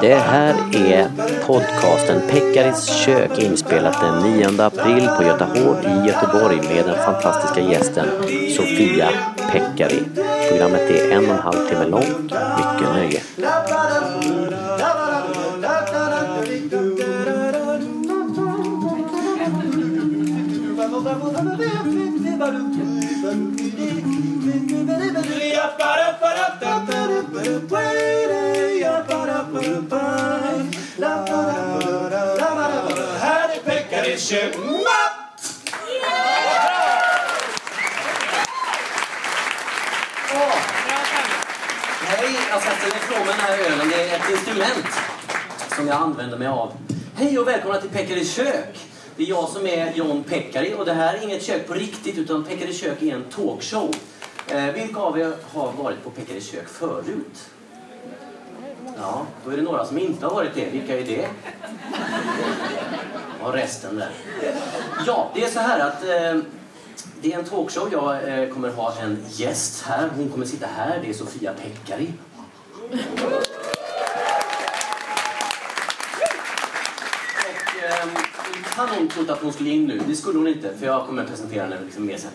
Det här är podcasten Pekkaris kök inspelat den 9 april på Göta Hård i Göteborg med den fantastiska gästen Sofia Pekkari. Programmet är en och en halv timme långt. Mycket nöje. Här är Pekkaris kök. Hej, jag sätter ifrån mig den här ölen. Det är ett instrument som jag använder mig av. Hej och välkomna till Peckaris kök. Det är jag som är John Pekkari och det här är inget kök på riktigt utan Peckaris kök är en talkshow. Eh, vilka av er har varit på Pekkaris kök förut? Ja, då är det några som inte har varit det. Vilka är det? Och resten där. Ja, det är så här att eh, det är en talkshow. Jag eh, kommer ha en gäst här. Hon kommer sitta här. Det är Sofia Pekkari. Och ehm, kan hon trott att hon skulle in nu? Det skulle hon inte, för jag kommer presentera henne liksom mer sen.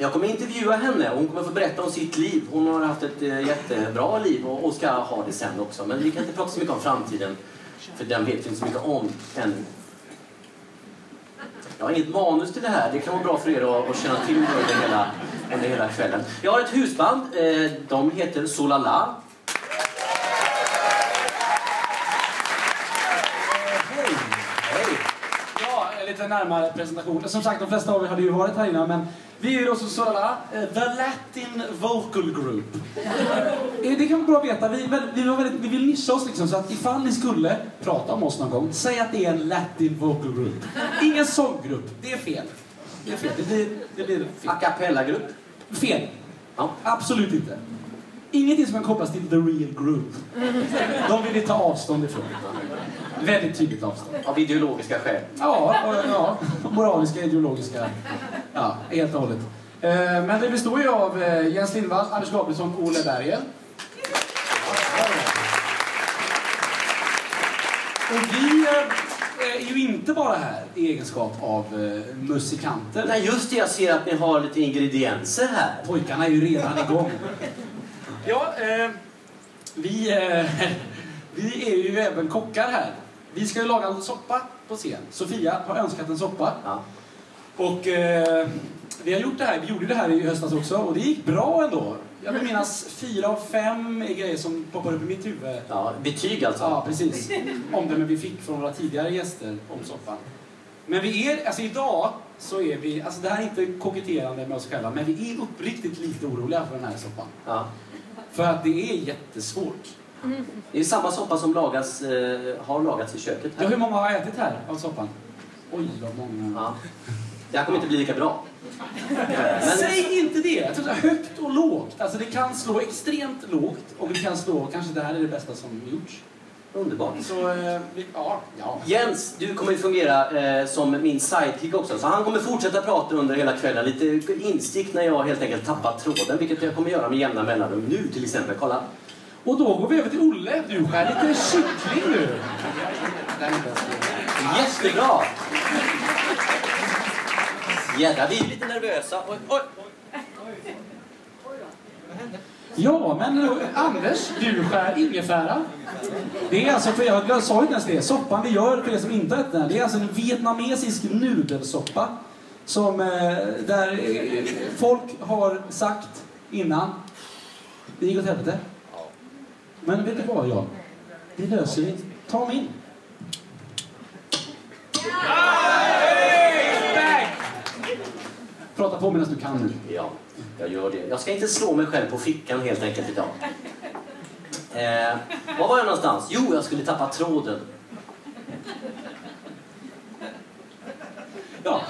Jag kommer intervjua henne och hon kommer få berätta om sitt liv. Hon har haft ett eh, jättebra liv och, ska ha det sen också. Men vi kan inte prata så mycket om framtiden, för den vet vi inte så mycket om ännu. Jag har inget manus till det här. Det kan vara bra för er att, att känna till under hela, under hela kvällen. Jag har ett husband. Eh, de heter Solala. Hej! Hej! Ja, lite närmare presentation. Som sagt, de flesta av er hade ju varit här innan, men vi är då så Solala, eh, The Latin Vocal Group. Eh, Det kan vara bra att veta. Vi, väldigt- vi, väldigt, vi vill nischa oss liksom, så att ifall ni skulle prata om oss någon gång, säg att det är en Latin Vocal Group. Ingen sånggrupp. Det är fel. Det är fel. Det blir, det blir fel. A cappella-grupp. Fel. Ja. Absolut inte. Ingenting som kan kopplas till the real group. De vill vi ta avstånd ifrån. Väldigt tydligt avstånd. Av ideologiska skäl. Ja, och, ja, moraliska, ideologiska. Ja, helt och hållet. Eh, Men det består ju av eh, Jens Lindvall, Anders Gabrielsson och Olle Berger. Och vi eh, är ju inte bara här i egenskap av musikanter. Nej, just det. Jag ser att ni har lite ingredienser här. Pojkarna är ju redan igång. Ja, eh, vi, eh, vi är ju även kockar här. Vi ska ju laga en soppa på scen. Sofia har önskat en soppa. Ja. Och eh, vi har gjort det här, vi gjorde det här i höstas också och det gick bra ändå. Jag vill minnas fyra av fem grejer som poppar upp i mitt huvud. Ja, betyg alltså. Ja, precis. Omdömen vi fick från våra tidigare gäster om soppan. Men vi är, alltså idag så är vi, alltså det här är inte koketterande med oss själva, men vi är uppriktigt lite oroliga för den här soppan. Ja. För att det är jättesvårt. Det är samma soppa som lagas, eh, har lagats i köket. Ja, Här. hur många har ätit här av soppan? Oj, vad många. Ja. Det här kommer inte bli lika bra. Men, Säg inte det! Jag tror så här, högt och lågt. Alltså det kan slå extremt lågt och det kan slå, kanske det här är det bästa som gjorts. Underbart. Så, eh, vi, ja, ja. Jens, du kommer ju fungera eh, som min sidekick också. Så han kommer fortsätta prata under hela kvällen. Lite instick när jag helt enkelt tappat tråden. Vilket jag kommer göra med jämna mellanrum. Nu till exempel. Kolla. Och då går vi över till Olle. Du skär lite kyckling nu. Jättebra! Jädrar, vi är lite nervösa. Oj, oj. Ja, men eh, Anders, du skär ingefära. Det är alltså, för jag sa ju inte ens det, soppan vi gör för er som inte ätit den det är alltså en vietnamesisk nudelsoppa. Som, eh, där eh, folk har sagt innan, det gick åt helvete. Men vet du vad, Jan? Det löser vi. Ta min. Prata på medan du kan nu. Ja, jag gör det. Jag ska inte slå mig själv på fickan helt enkelt idag. Eh, var var jag någonstans? Jo, jag skulle tappa tråden. Ja.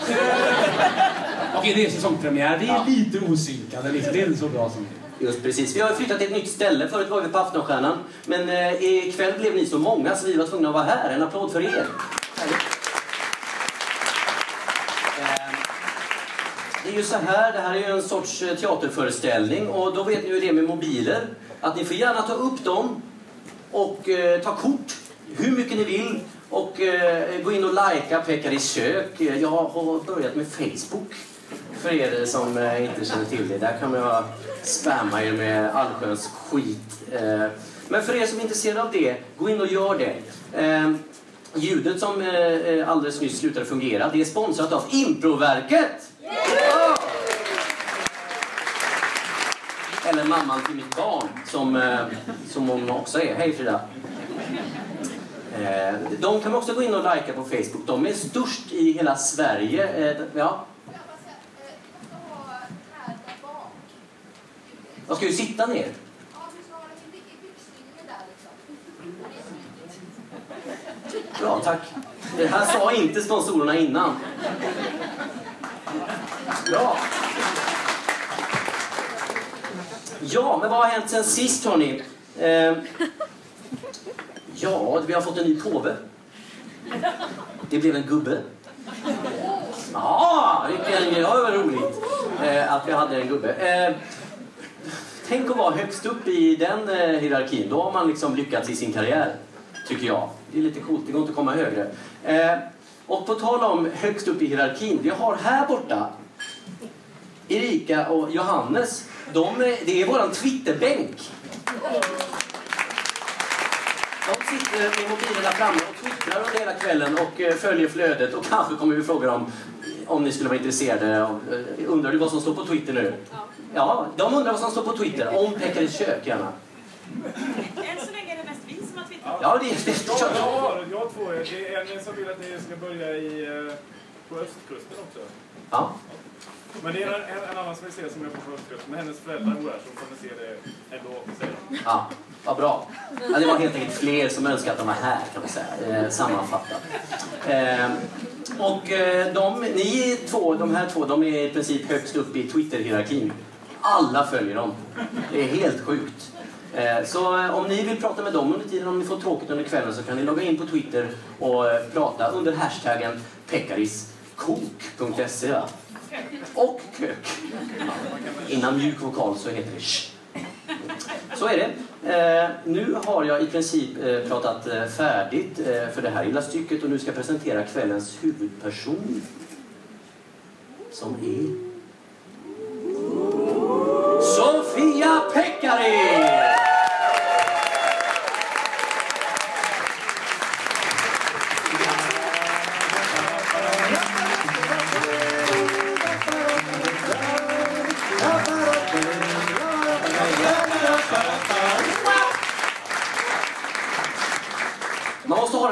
Okej, det är säsongspremiär. Vi är Ja. lite osynkade. Liksom. Det är inte så bra som Just precis. Vi har flyttat till ett nytt ställe. Förut var vi på Aftonstjärnan. Men eh, ikväll blev ni så många så vi var tvungna att vara här. En applåd för er. Härligt. Eh, det är ju så här, det här är ju en sorts eh, teaterföreställning och då vet ni hur det är med mobiler. Att ni får gärna ta upp dem och eh, ta kort hur mycket ni vill och eh, gå in och likea Pekaris kök. Jag har börjat med Facebook för er som eh, inte känner till det. Där kan man spamma er med allsköns skit. Eh, men för er som är intresserade av det, gå in och gör det. Eh, ljudet som eh, eh alldeles nyss slutade fungera, det är sponsrat av Improverket! Eller mamman till mitt barn, som, eh, som hon också är. Hej Frida! Eh, de kan man också gå in och likea på Facebook. De är störst i hela Sverige. Eh, ja, jag ska ju sitta ner. Bra, tack. Det här sa inte sponsorerna innan. Bra. Ja, men vad har hänt sen sist hörni? Eh, ja, vi har fått en ny påve. Det blev en gubbe. Ja, vilken det var roligt eh, att vi hade en gubbe. Eh, tänk att vara högst upp i den eh, hierarkin. Då har man liksom lyckats i sin karriär, tycker jag. Det är lite coolt, det går inte att komma högre. Eh, och på tal om högst upp i hierarkin, vi har här borta Erika och Johannes. De, är- det är våran Twitterbänk. De sitter med mobilerna framme och twittrar under hela kvällen och eh, följer flödet och kanske kommer vi fråga dem om ni skulle vara intresserade av... eh, Undrar du vad som står på Twitter nu? Ja, de undrar vad som står på Twitter. Om Pekaris kök, gärna. Än så länge är det mest vi som har twittrat. Ja, det, det, Jag, jag, har, jag har två. Det är en som vill att ni ska börja i, eh, på östkusten också. ja. Men det är en, en annan som vi ser som är på förskolan, Men hennes föräldrar bor här så hon kommer se det ändå. Säger de. Ja, vad bra. Ja, det var helt enkelt fler som önskade att de var här, kan vi säga. Eh, sammanfattat. Eh, och eh, de, ni två, de här två, de är i princip högst upp i Twitter-hierarkin. Alla följer dem. Det är helt sjukt. Eh, så eh, om ni vill prata med dem under tiden, om ni får tråkigt under kvällen, så kan ni logga in på Twitter och eh, prata under hashtaggen pekariskok.se. Och kök. Innan mjuk vokal så heter det sh. Så är det. Eh, nu har jag i princip eh, pratat eh, färdigt eh, för det här lilla stycket och nu ska jag presentera kvällens huvudperson. Som är... Sofia Pekkari!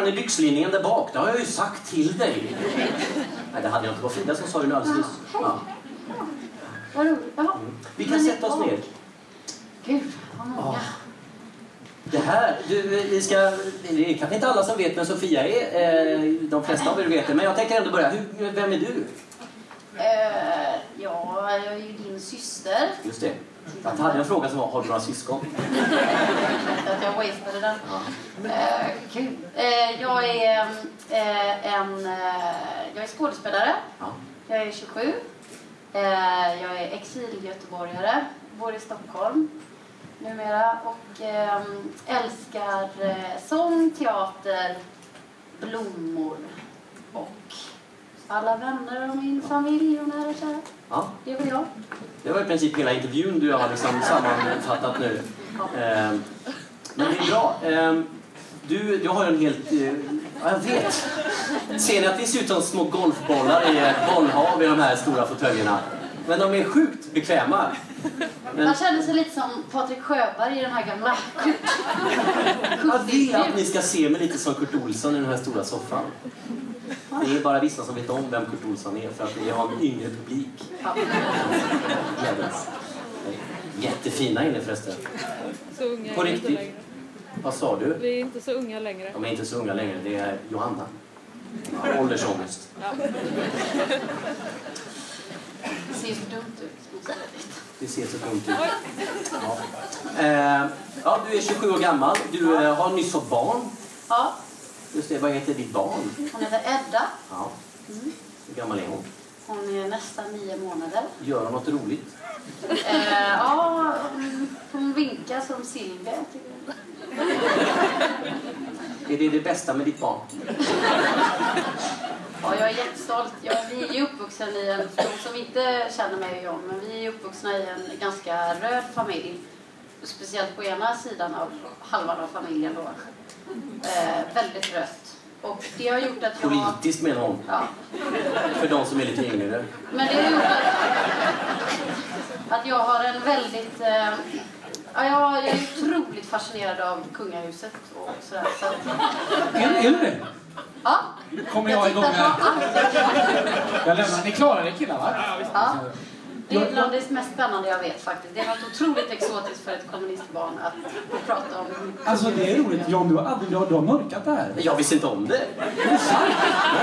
I byxlinningen där bak, det har jag ju sagt till dig. Nej, det hade jag inte. Det var Frida som sa det nu alldeles nyss. Ja. Vad roligt. Jaha. Vi kan sätta oss ner. Gud, vad många. Ja. Det här, du, vi ska, det är kanske inte alla som vet vem Sofia är. Eh, de flesta av er vet det. Men jag tänker ändå börja. Hur, vem är du? Eh, ja, jag är ju din syster. Just det. Jag hade en fråga som var, har du några syskon? Att jag wastade den. Ja. Eh, kul. Eh, jag är eh, en... Eh, jag är skådespelare. Ja. Jag är 27. Eh, jag är exilgöteborgare. Bor i Stockholm numera. Och eh, älskar sång, teater, blommor och alla vänner och min familj och nära och kära. Ja. Det väl jag. Det var i princip hela intervjun du har liksom sammanfattat nu. Eh, men det är bra. Eh, du, du har en helt... Eh, ja, jag vet. Ser ni att vi ser ut som små golfbollar i ett bollhav i de här stora fåtöljerna? Men de är sjukt bekväma. Men Man känner sig lite som Patrik Sjöberg i den här gamla Kurt. jag vill att ni ska se mig lite som Kurt Olsson i den här stora soffan. Det är bara vissa som vet om vem Kurt Olsson är för att vi har en yngre publik. Glädjas. Jättefina inne förresten. Så unga På riktigt? Vad sa du? Vi är inte så unga längre. De är inte så unga längre. Det är Johanna. Ja, åldersångest. Ja. Det ser så dumt ut. Det ser så dumt ut. Ja. Eh, ja, du är 27 år gammal. Du eh, har nyss fått barn. Ja, Just det, vad heter ditt barn? hon heter Edda. Ja. Hur gammal är hon? Hon är nästan nio månader. Gör hon något roligt? Eh, ja, hon- hon vinkar som Silvia. jag. Är det det bästa med ditt barn? Ja, jag är jättestolt. Jag, vi är ju uppvuxen i en, de som inte känner mig och John, men vi är uppvuxna i en ganska röd familj. Speciellt på ena sidan av halvan av familjen då. Eh, väldigt rött. Och det har gjort att jag... Politiskt menar hon. Ja, För de som är lite yngre. men det har gjort att, att jag har en väldigt... Eh, ja, jag, jag är otroligt fascinerad av kungahuset och sådär. Så att, Är, är du det? ja, Nu kommer jag igång på här. allt jag. Jag lämnar. Ni klarar det killar va? Ja. Det är bland det mest spännande jag vet faktiskt. Det är något otroligt exotiskt för ett kommunistbarn att prata om. Alltså det är roligt. John, du har aldrig du har, du har mörkat det här. Jag visste inte om det. Nej,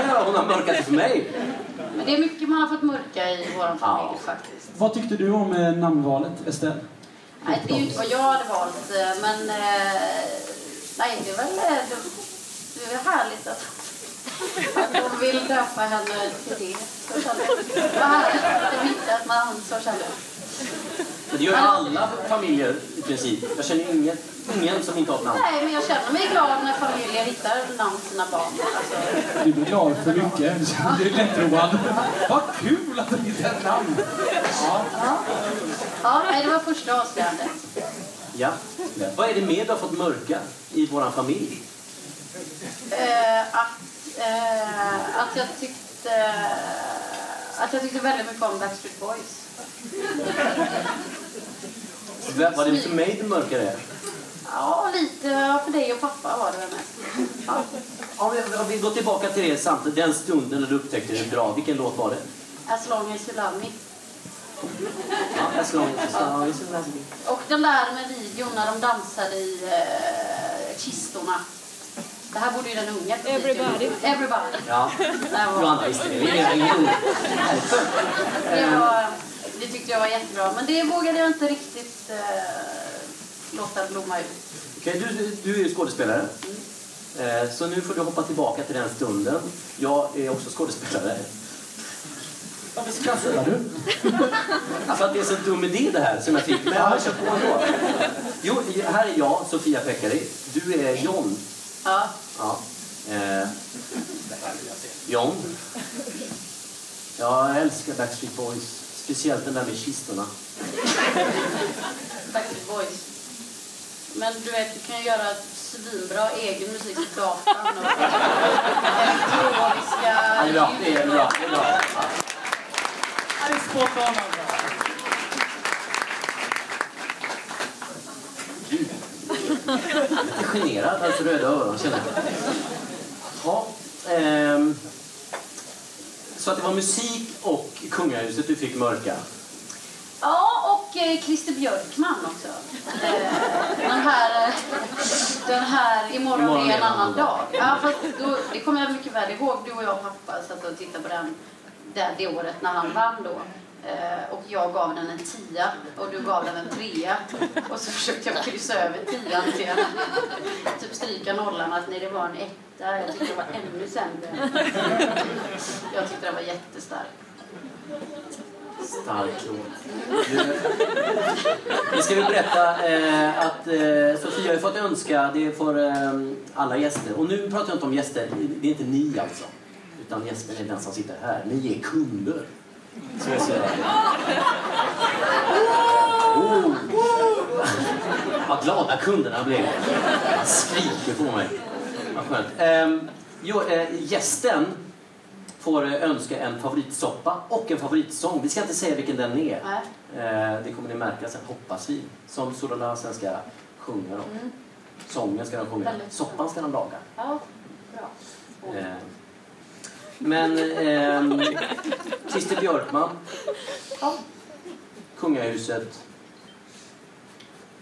ja, hon har mörkat det för mig. Men det är mycket man har fått mörka i vår familj Ja. faktiskt. Vad tyckte du om eh, namnvalet, Estelle? Nej, det är ju inte vad jag hade valt, eh, men eh, nej, det är väl det, det är väl härligt att, att de vill döpa henne till det. Så känner jag. Vad härligt. Det att man så känner. jag. Men det gör alla familjer i princip. Jag känner ingen, ingen som inte har ett namn. Nej, men jag känner mig glad när familjer hittar namn till sina barn. Alltså, Du blir glad för mycket. Du är lättroad. Vad kul att du hittade ett namn! Ja. ja. ja, nej, det var första avslöjandet. Ja. Vad är det mer du har fått mörka i vår familj? Eh, att, eh, att jag tyckte att jag tyckte väldigt mycket om Backstreet Boys. Var det för mig du mörkade? Ja, lite för dig och pappa var det väl mest. Ja. Om vi, om vi går tillbaka till det samtidigt, den stunden när du upptäckte det bra. Vilken låt var det? As long as you love me. Ja, As long as you love me. Och den där med videon när de dansade i eh, kistorna. Det här borde ju den unga få Everybody. Everybody. Ja, Det Johanna visste det. Var, det tyckte jag var jättebra, men det vågade jag inte riktigt eh, låta blomma ut. Okej, du, du är ju skådespelare. Eh, Så nu får du hoppa tillbaka till den stunden. Jag är också skådespelare. Varför skrattar du? För att det är så dum idé det här som jag fick. Men jag kör på ändå. Jo, här är jag, Sofia Pekkari. Du är John. Ja. Ja. Eh, John. Jag älskar Backstreet Boys. Speciellt den där med kistorna. Backstreet Boys. Men du vet, du kan ju göra svinbra egen musik på datorn och elektroniska Ja, det är bra. Det är bra. Det är bra. Ja. Det är spot on alltså. Gud. Lite generad, alltså röda öron känner jag. Ja, ehm, så att det var musik och kungahuset du fick mörka. Ja, och eh, Christer Björkman också. Eh, den här, eh, den här Imorgon är en annan dag. Ja, fast då, det kommer jag mycket väl ihåg. Du och jag och pappa satt och tittade på den det, det året när han vann då. Eh, och jag gav den en tia och du gav den en trea. Och så försökte jag kryssa över tian till en, typ stryka nollan. Att nej, det var en etta. Jag tyckte det var ännu sämre. Jag tyckte den var jättestark. Stark låt. Nu Vi ska väl berätta eh, att eh, Sofia har fått önska, det får eh, alla gäster. Och nu pratar jag inte om gäster, det är inte ni alltså. Utan gästen är den som sitter här. Ni är kunder. Så jag säger. Oh. Vad glada kunderna blev. Han skriker på mig. Vad skönt. Ehm, jo, eh, gästen får eh, önska en favoritsoppa och en favoritsång. Vi ska inte säga vilken den är. Nej. Eh, det kommer ni märka sen, hoppas vi. Som Solana sen ska sjunga då. Mm. Sången ska de sjunga. Väldigt. Soppan ska de laga. Ja, bra. Eh, men ehm, Christer Björkman, Ja. Kungahuset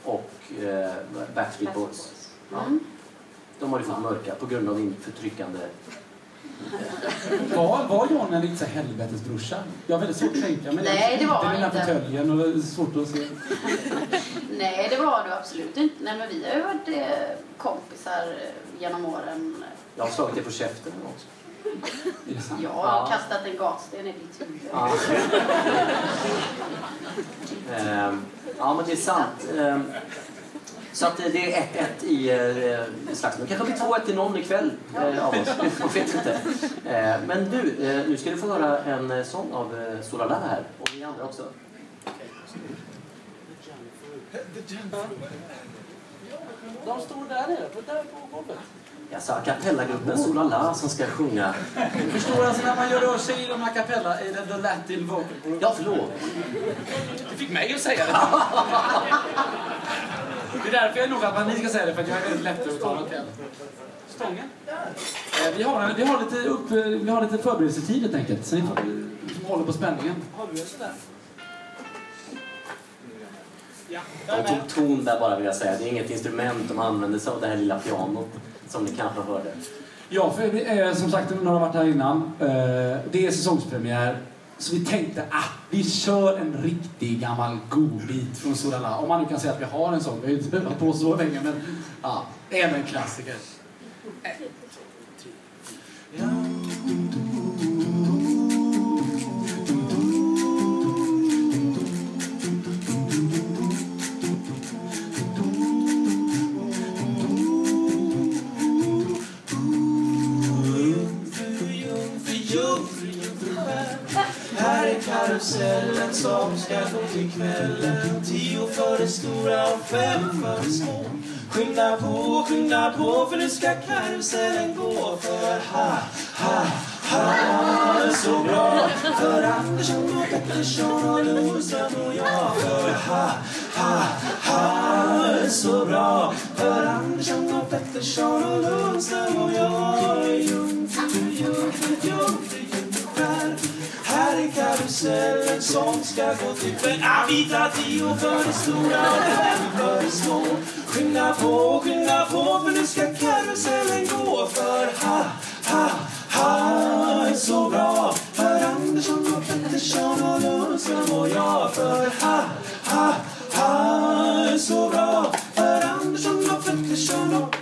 och eh, Backstreet Boys. Ja, Mm. de har ju fått mörka på grund av din förtryckande... Var, var John en här helvetesbrorsa? Jag har väldigt svårt att tänka mig Nej, det var han inte. fåtöljen och det är svårt att se. Nej, det var du absolut inte. Nej, men vi har ju varit eh, kompisar eh, genom åren. Jag har slagit dig på käften också. Jag har kastat en gatsten i ditt huvud. Ja. Ehm, ja, men det är sant. Ehm, så att det är 1-1 i eh, slagsmål. kanske blir 2-1 till någon ikväll eh, av oss. Jag vet inte. Eh, men du, eh, nu ska du få höra en eh, sång av eh, Solala här. Och ni andra också. De står där nere, där på golvet. Alltså a cappella-gruppen Solala som ska sjunga. Du förstår alltså när man gör rör sig inom a cappella i the Latin vocal group. Ja, förlåt. Du fick mig att säga det. Det är därför jag är noga att ni ska säga det, för att jag är väldigt till Stången? Eh, Vi har, vi, har lite upp, vi har lite förberedelsetid helt enkelt, så ni får, som håller på spänningen. Har du en sån där? Ja, De tog ton där bara vill jag säga. Det är inget instrument de använder sig av det här lilla pianot som ni kanske hörde. Ja, för det är, som sagt, några har varit här innan. Eh, det är säsongspremiär. Så vi tänkte, ah, vi kör en riktig gammal godbit från Solala. Om man nu kan säga att vi har en sån. Vi har ju inte varit på så länge, men ja, är en klassiker. Kvällen som ska gå till kvällen Tio för de stora och fem för de små Skynda på, skynda på för nu ska karusellen gå För ha, ha, ha det är så bra För Andersson och Pettersson och Lundström och jag För ha, ha, ha det är så bra För Andersson och Pettersson och Lundström och jag Jungfru, jungfru, jungfru, jungfru här är karusellen som ska gå till för Avita Vita för det stora och fem för det små. Skynda på, skynda på för nu ska karusellen gå. För ha, ha, ha är så bra. För Andersson och Pettersson och Lundström och jag. För ha, ha, ha är så bra. För Andersson och Pettersson och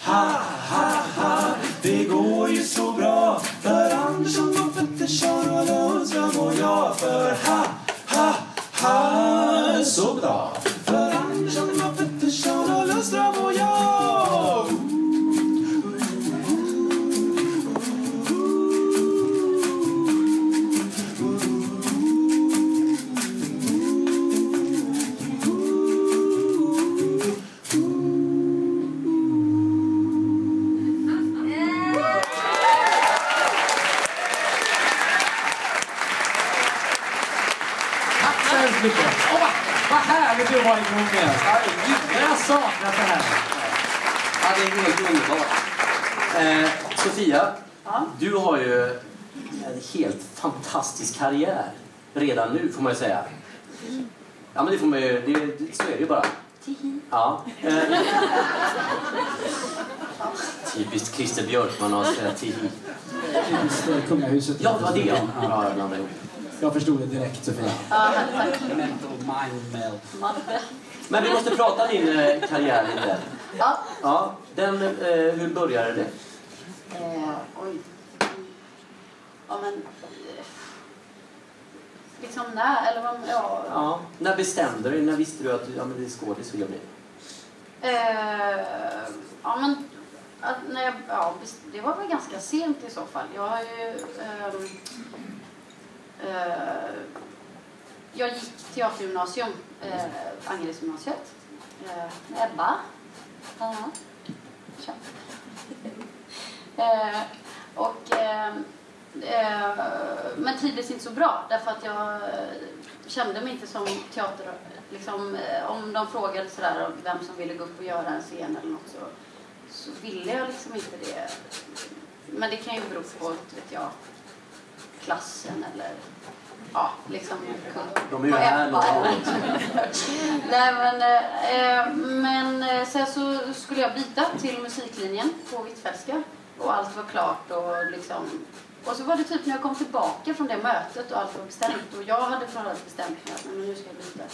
Ha, ha, ha, det går ju så bra. För Andersson Pettersson och Lundström och jag För ha, ha, ha, så bra. För Sofia, Ja. du har ju en helt fantastisk karriär redan nu, får man ju säga. Ja, men det får man ju, det, så är det ju bara. Ja. Eh, typiskt Christer Björkman att säga tihi. Eh, kungahuset. Ja, det var det ja. ja jag blandade ihop. Jag förstod det direkt, Sofia. Ja, tack. Mental mind melt. Madde. Men vi måste prata din eh, karriär lite. Ja. Ja, den, eh, hur började det? Eh, oj. Ja, men... eh, Liksom när, eller vad... Ja. Ja. När bestämde du dig? När visste du att ja, men det är skådis vill jag bli? Eh, ja, men... Att när jag, ja, det var väl ganska sent i så fall. Jag har ju... ehm, eh, jag gick teatergymnasium, eh, Angeredsgymnasiet, eh, med Ebba. Ja. Tja. Eh, och, eh, eh, men trivdes inte så bra därför att jag kände mig inte som teater... Liksom, om de frågade sådär, om vem som ville gå upp och göra en scen eller något så, så ville jag liksom inte det. Men det kan ju bero på, vet jag, klassen eller ja, liksom. De är ju här några eller- Nej men, eh, men sen så skulle jag byta till musiklinjen på Hvitfeldtska och allt var klart och liksom och så var det typ när jag kom tillbaka från det mötet och allt var bestämt och jag hade förhållandet bestämt mig att nu ska jag byta.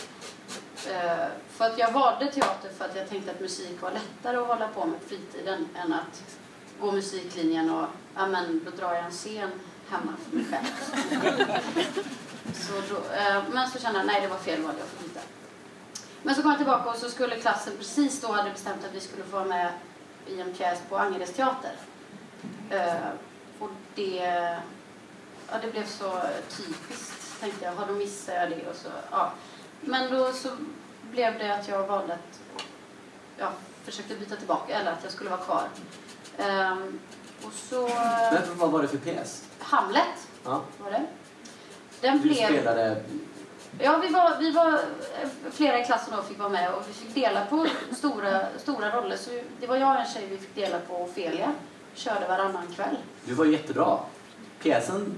Eh, för att jag valde teater för att jag tänkte att musik var lättare att hålla på med på fritiden än att gå musiklinjen och ja, men, då drar jag en scen hemma för mig själv. Så då, eh, men så kände jag nej det var fel val, jag får byta. Men så kom jag tillbaka och så skulle klassen precis då hade bestämt att vi skulle få vara med i en pjäs på Angereds teater. Eh, och det, ja, det blev så typiskt tänkte jag. Ja, då missade jag det och så, ja. Men då så blev det att jag valde att ja, försökte byta tillbaka eller att jag skulle vara kvar. Ehm, och så... Men vad var det för pjäs? Hamlet Ja. var det. Den Du blev... spelade... Ja, vi var, vi var eh, flera i klassen då fick vara med och vi fick dela på stora, stora roller. Så det var jag och en tjej vi fick dela på Ofelia. Körde varannan kväll. Du var jättebra. Pjäsen...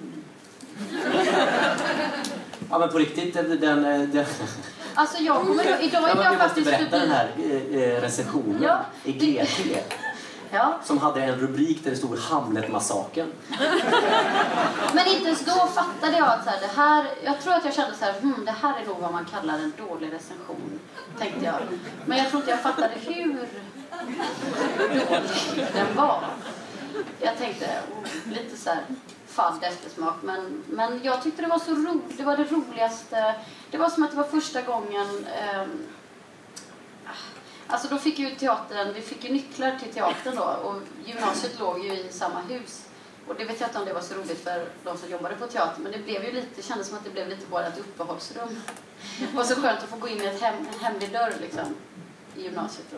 Ja men på riktigt, den... den. Alltså jag kommer idag är jag vi måste faktiskt berätta den här eh, eh, recensionen Ja, i GT Ja, som hade en rubrik där det stod Hamlet-massakern. men inte ens då fattade jag att så här, det här, jag tror att jag kände så här, hmm, det här är nog vad man kallar en dålig recension, tänkte jag. Men jag tror inte jag fattade hur dålig den var. Jag tänkte, oh, lite så här fadd eftersmak, men, men jag tyckte det var så roligt, det var det roligaste. Det var som att det var första gången eh, Alltså då fick ju teatern, vi fick ju nycklar till teatern då och gymnasiet låg ju i samma hus. Och det vet jag inte om det var så roligt för de som jobbade på teatern men det blev ju lite, kändes som att det blev lite bara ett uppehållsrum. Det var så skönt att få gå in i ett hem, en hemlig dörr liksom i gymnasiet då.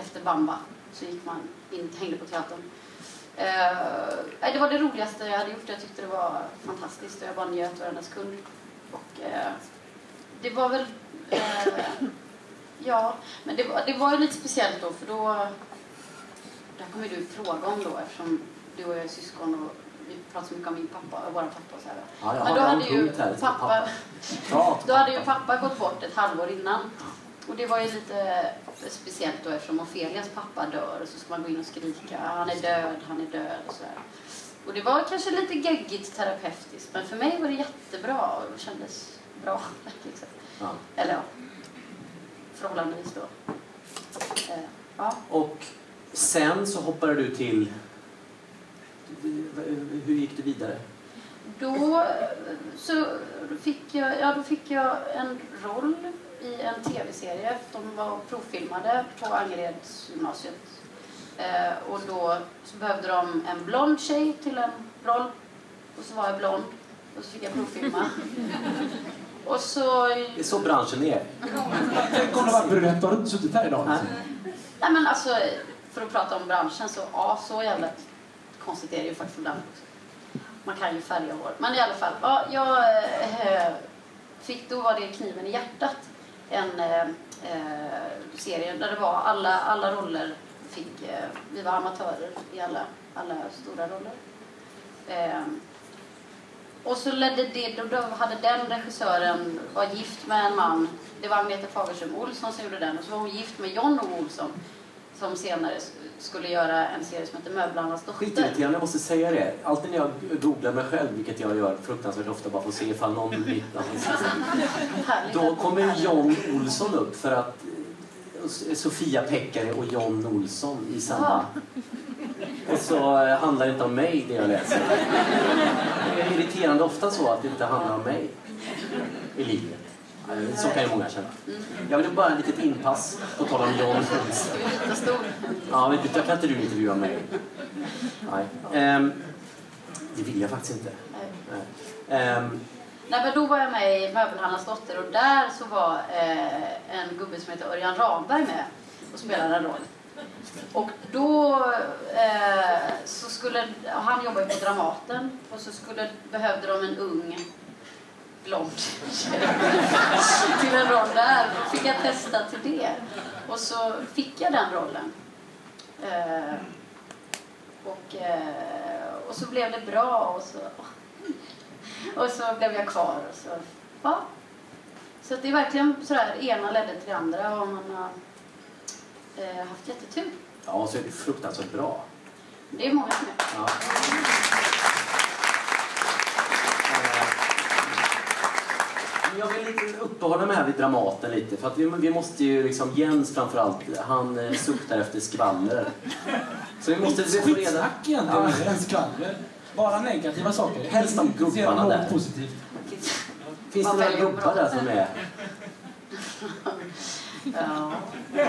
Efter Bamba så gick man in och hängde på teatern. Eh, det var det roligaste jag hade gjort. Jag tyckte det var fantastiskt och jag bara njöt varenda sekund. Och, eh, det var väl... Eh, ja, men det var, det var ju lite speciellt då för då... Det här kommer du fråga om då eftersom du och jag är syskon och vi pratar så mycket om min pappa och våra pappa och så här. Ja, jag Men då hade ju här. det står pappa, då hade ju pappa gått bort ett halvår innan. Och det var ju lite speciellt då eftersom Ofelias pappa dör och så ska man gå in och skrika han är död, han är död och så här. Och det var kanske lite geggigt terapeutiskt men för mig var det jättebra och det kändes bra. Liksom. Ja. Eller ja, förhållandevis då. Eh, ja. Och sen så hoppade du till... Hur gick du vidare? Då, så fick jag, ja, då fick jag en roll i en tv-serie. De var provfilmade på Angereds gymnasiet. Eh, och då så behövde de en blond tjej till en roll. Och så var jag blond. Och så fick jag provfilma. och så... Det är så branschen är. Tänk om det var brunett, då hade du inte suttit här idag. Nej. Nej men alltså, för att prata om branschen så, ja, så jävla konstigt är det ju faktiskt ibland också. Man kan ju färga hår. Men i alla fall, ja, jag eh, fick, då var det Kniven i hjärtat. En eh, serie där det var alla, alla roller fick, eh, vi var amatörer i alla, alla stora roller. Eh, och så ledde det, då, då hade den regissören, var gift med en man, det var Agneta Fagerström Olsson som gjorde den, och så var hon gift med John O. Olsson som senare skulle göra en serie som heter Möblarnas dotter. Skitirriterande, jag måste säga det. Alltid när jag googlar mig själv, vilket jag gör fruktansvärt ofta bara för att se ifall någon Härligt Då kommer John Olsson upp för att eh, Sofia Pekkare och John Olsson i samma... Och så eh, handlar det inte om mig det jag läser. Det är irriterande ofta så att det inte handlar om mig i livet. Eh, Så kan ju många känna. Jag vill bara en litet inpass på tal om John? Ja, men då kan inte du intervjua mig. Nej. Ehm, det vill jag faktiskt inte. Nej. Nej. Nej, men då var jag med i Möbelhandlarnas dotter och där så var eh, en gubbe som heter Örjan Ramberg med och spelade en roll. Och då eh, så skulle, han jobbar ju på Dramaten och så skulle, behövde de en ung blond tjej till en roll där. Fick jag testa till det. Och så fick jag den rollen. Eh, och, eh, och så blev det bra och så och så blev jag kvar. Och så, ja. så det är verkligen sådär, ena ledde till det andra och man har eh, haft jättetur. ja, så är det fruktansvärt bra. Det är många som är. Ja. Jag vill lite uppehålla mig här vid Dramaten lite. För att vi, vi måste ju liksom, Jens framförallt, han eh, suktar efter skvaller. Så vi måste vi få reda... Skitsnack egentligen, än skvaller. Bara negativa saker. Helst om gubbarna där. positivt. Finns det några gubbar där som är... Ja. eh,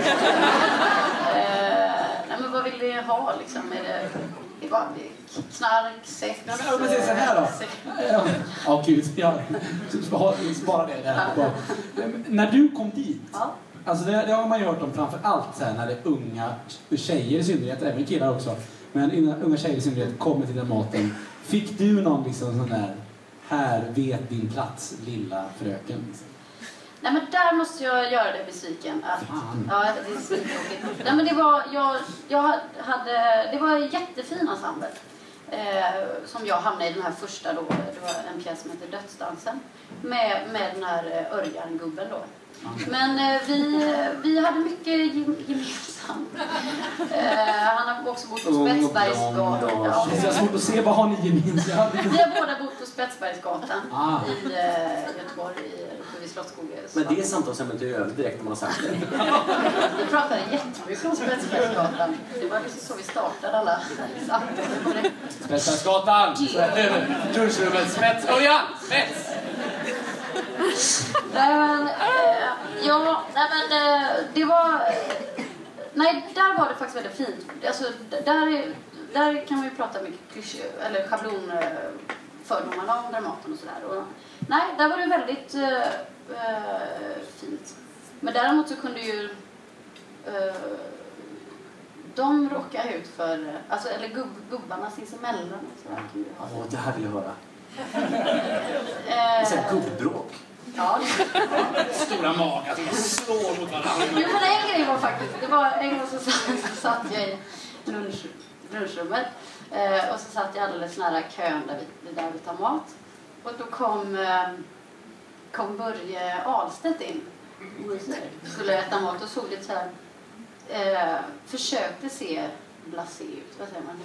nej, men vad vill vi ha liksom? Är det, det knark, sex? Nej, men säger så här då. Ja, ja gud. Ja. Spara, det där. Men När du kom dit, Ja. alltså det, det har man ju hört om framför allt så här, när det är unga tjejer i synnerhet, även killar också, men innan unga tjejer i synnerhet kommer till den maten. Fick du någon liksom sån där, här vet din plats lilla fröken? Nej men där måste jag göra dig besviken. Att, ja, det är svittråkigt. Nej men det var, jag, jag hade, det var en jättefin ensemble. Eh, som jag hamnade i den här första då. Det var en pjäs som heter Dödsdansen. Med, med den här eh, Örjan-gubben då. Men eh, vi, vi hade mycket gem- gemensamt. Eh, han har också bott på Spetsbergsgatan. Ja. Det är svårt att se, vad har ni gemensamt? Vi har båda bott på Spetsbergsgatan Ah. i eh, Göteborg, i, vid Slottsskogen. Men det samtalsämnet är över direkt när man har sagt det. Vi pratade jättemycket om Spetsbergsgatan. Det var liksom så vi startade alla samtal. Spetsbergsgatan! Duschrummet, spets! Örjan! Spets! Nej men, eh, ja, nej men eh, det var... Nej, där var det faktiskt väldigt fint. Alltså, där, är- där kan ju prata mycket klyschor, eller schablonfördomarna om Dramaten och sådär. Nej, där var det väldigt eh, eh, fint. Men däremot så kunde ju eh, de råka ut för, alltså, eller gubb, gubbarna sinsemellan. Åh, det här vill jag höra. Det är Eh, gubbråk. Ja, Stora magar som slår mot varandra. Jo, men en grej var faktiskt, det var en gång så, satt- så satt jag i lunch, lunchrummet eh, och så satt jag alldeles nära kön där vi, där vi tar mat. Och då kom, eh, kom Börje Ahlstedt in och så- skulle äta mat och såg lite så här, eh, försökte se blasé ut, vad säger man?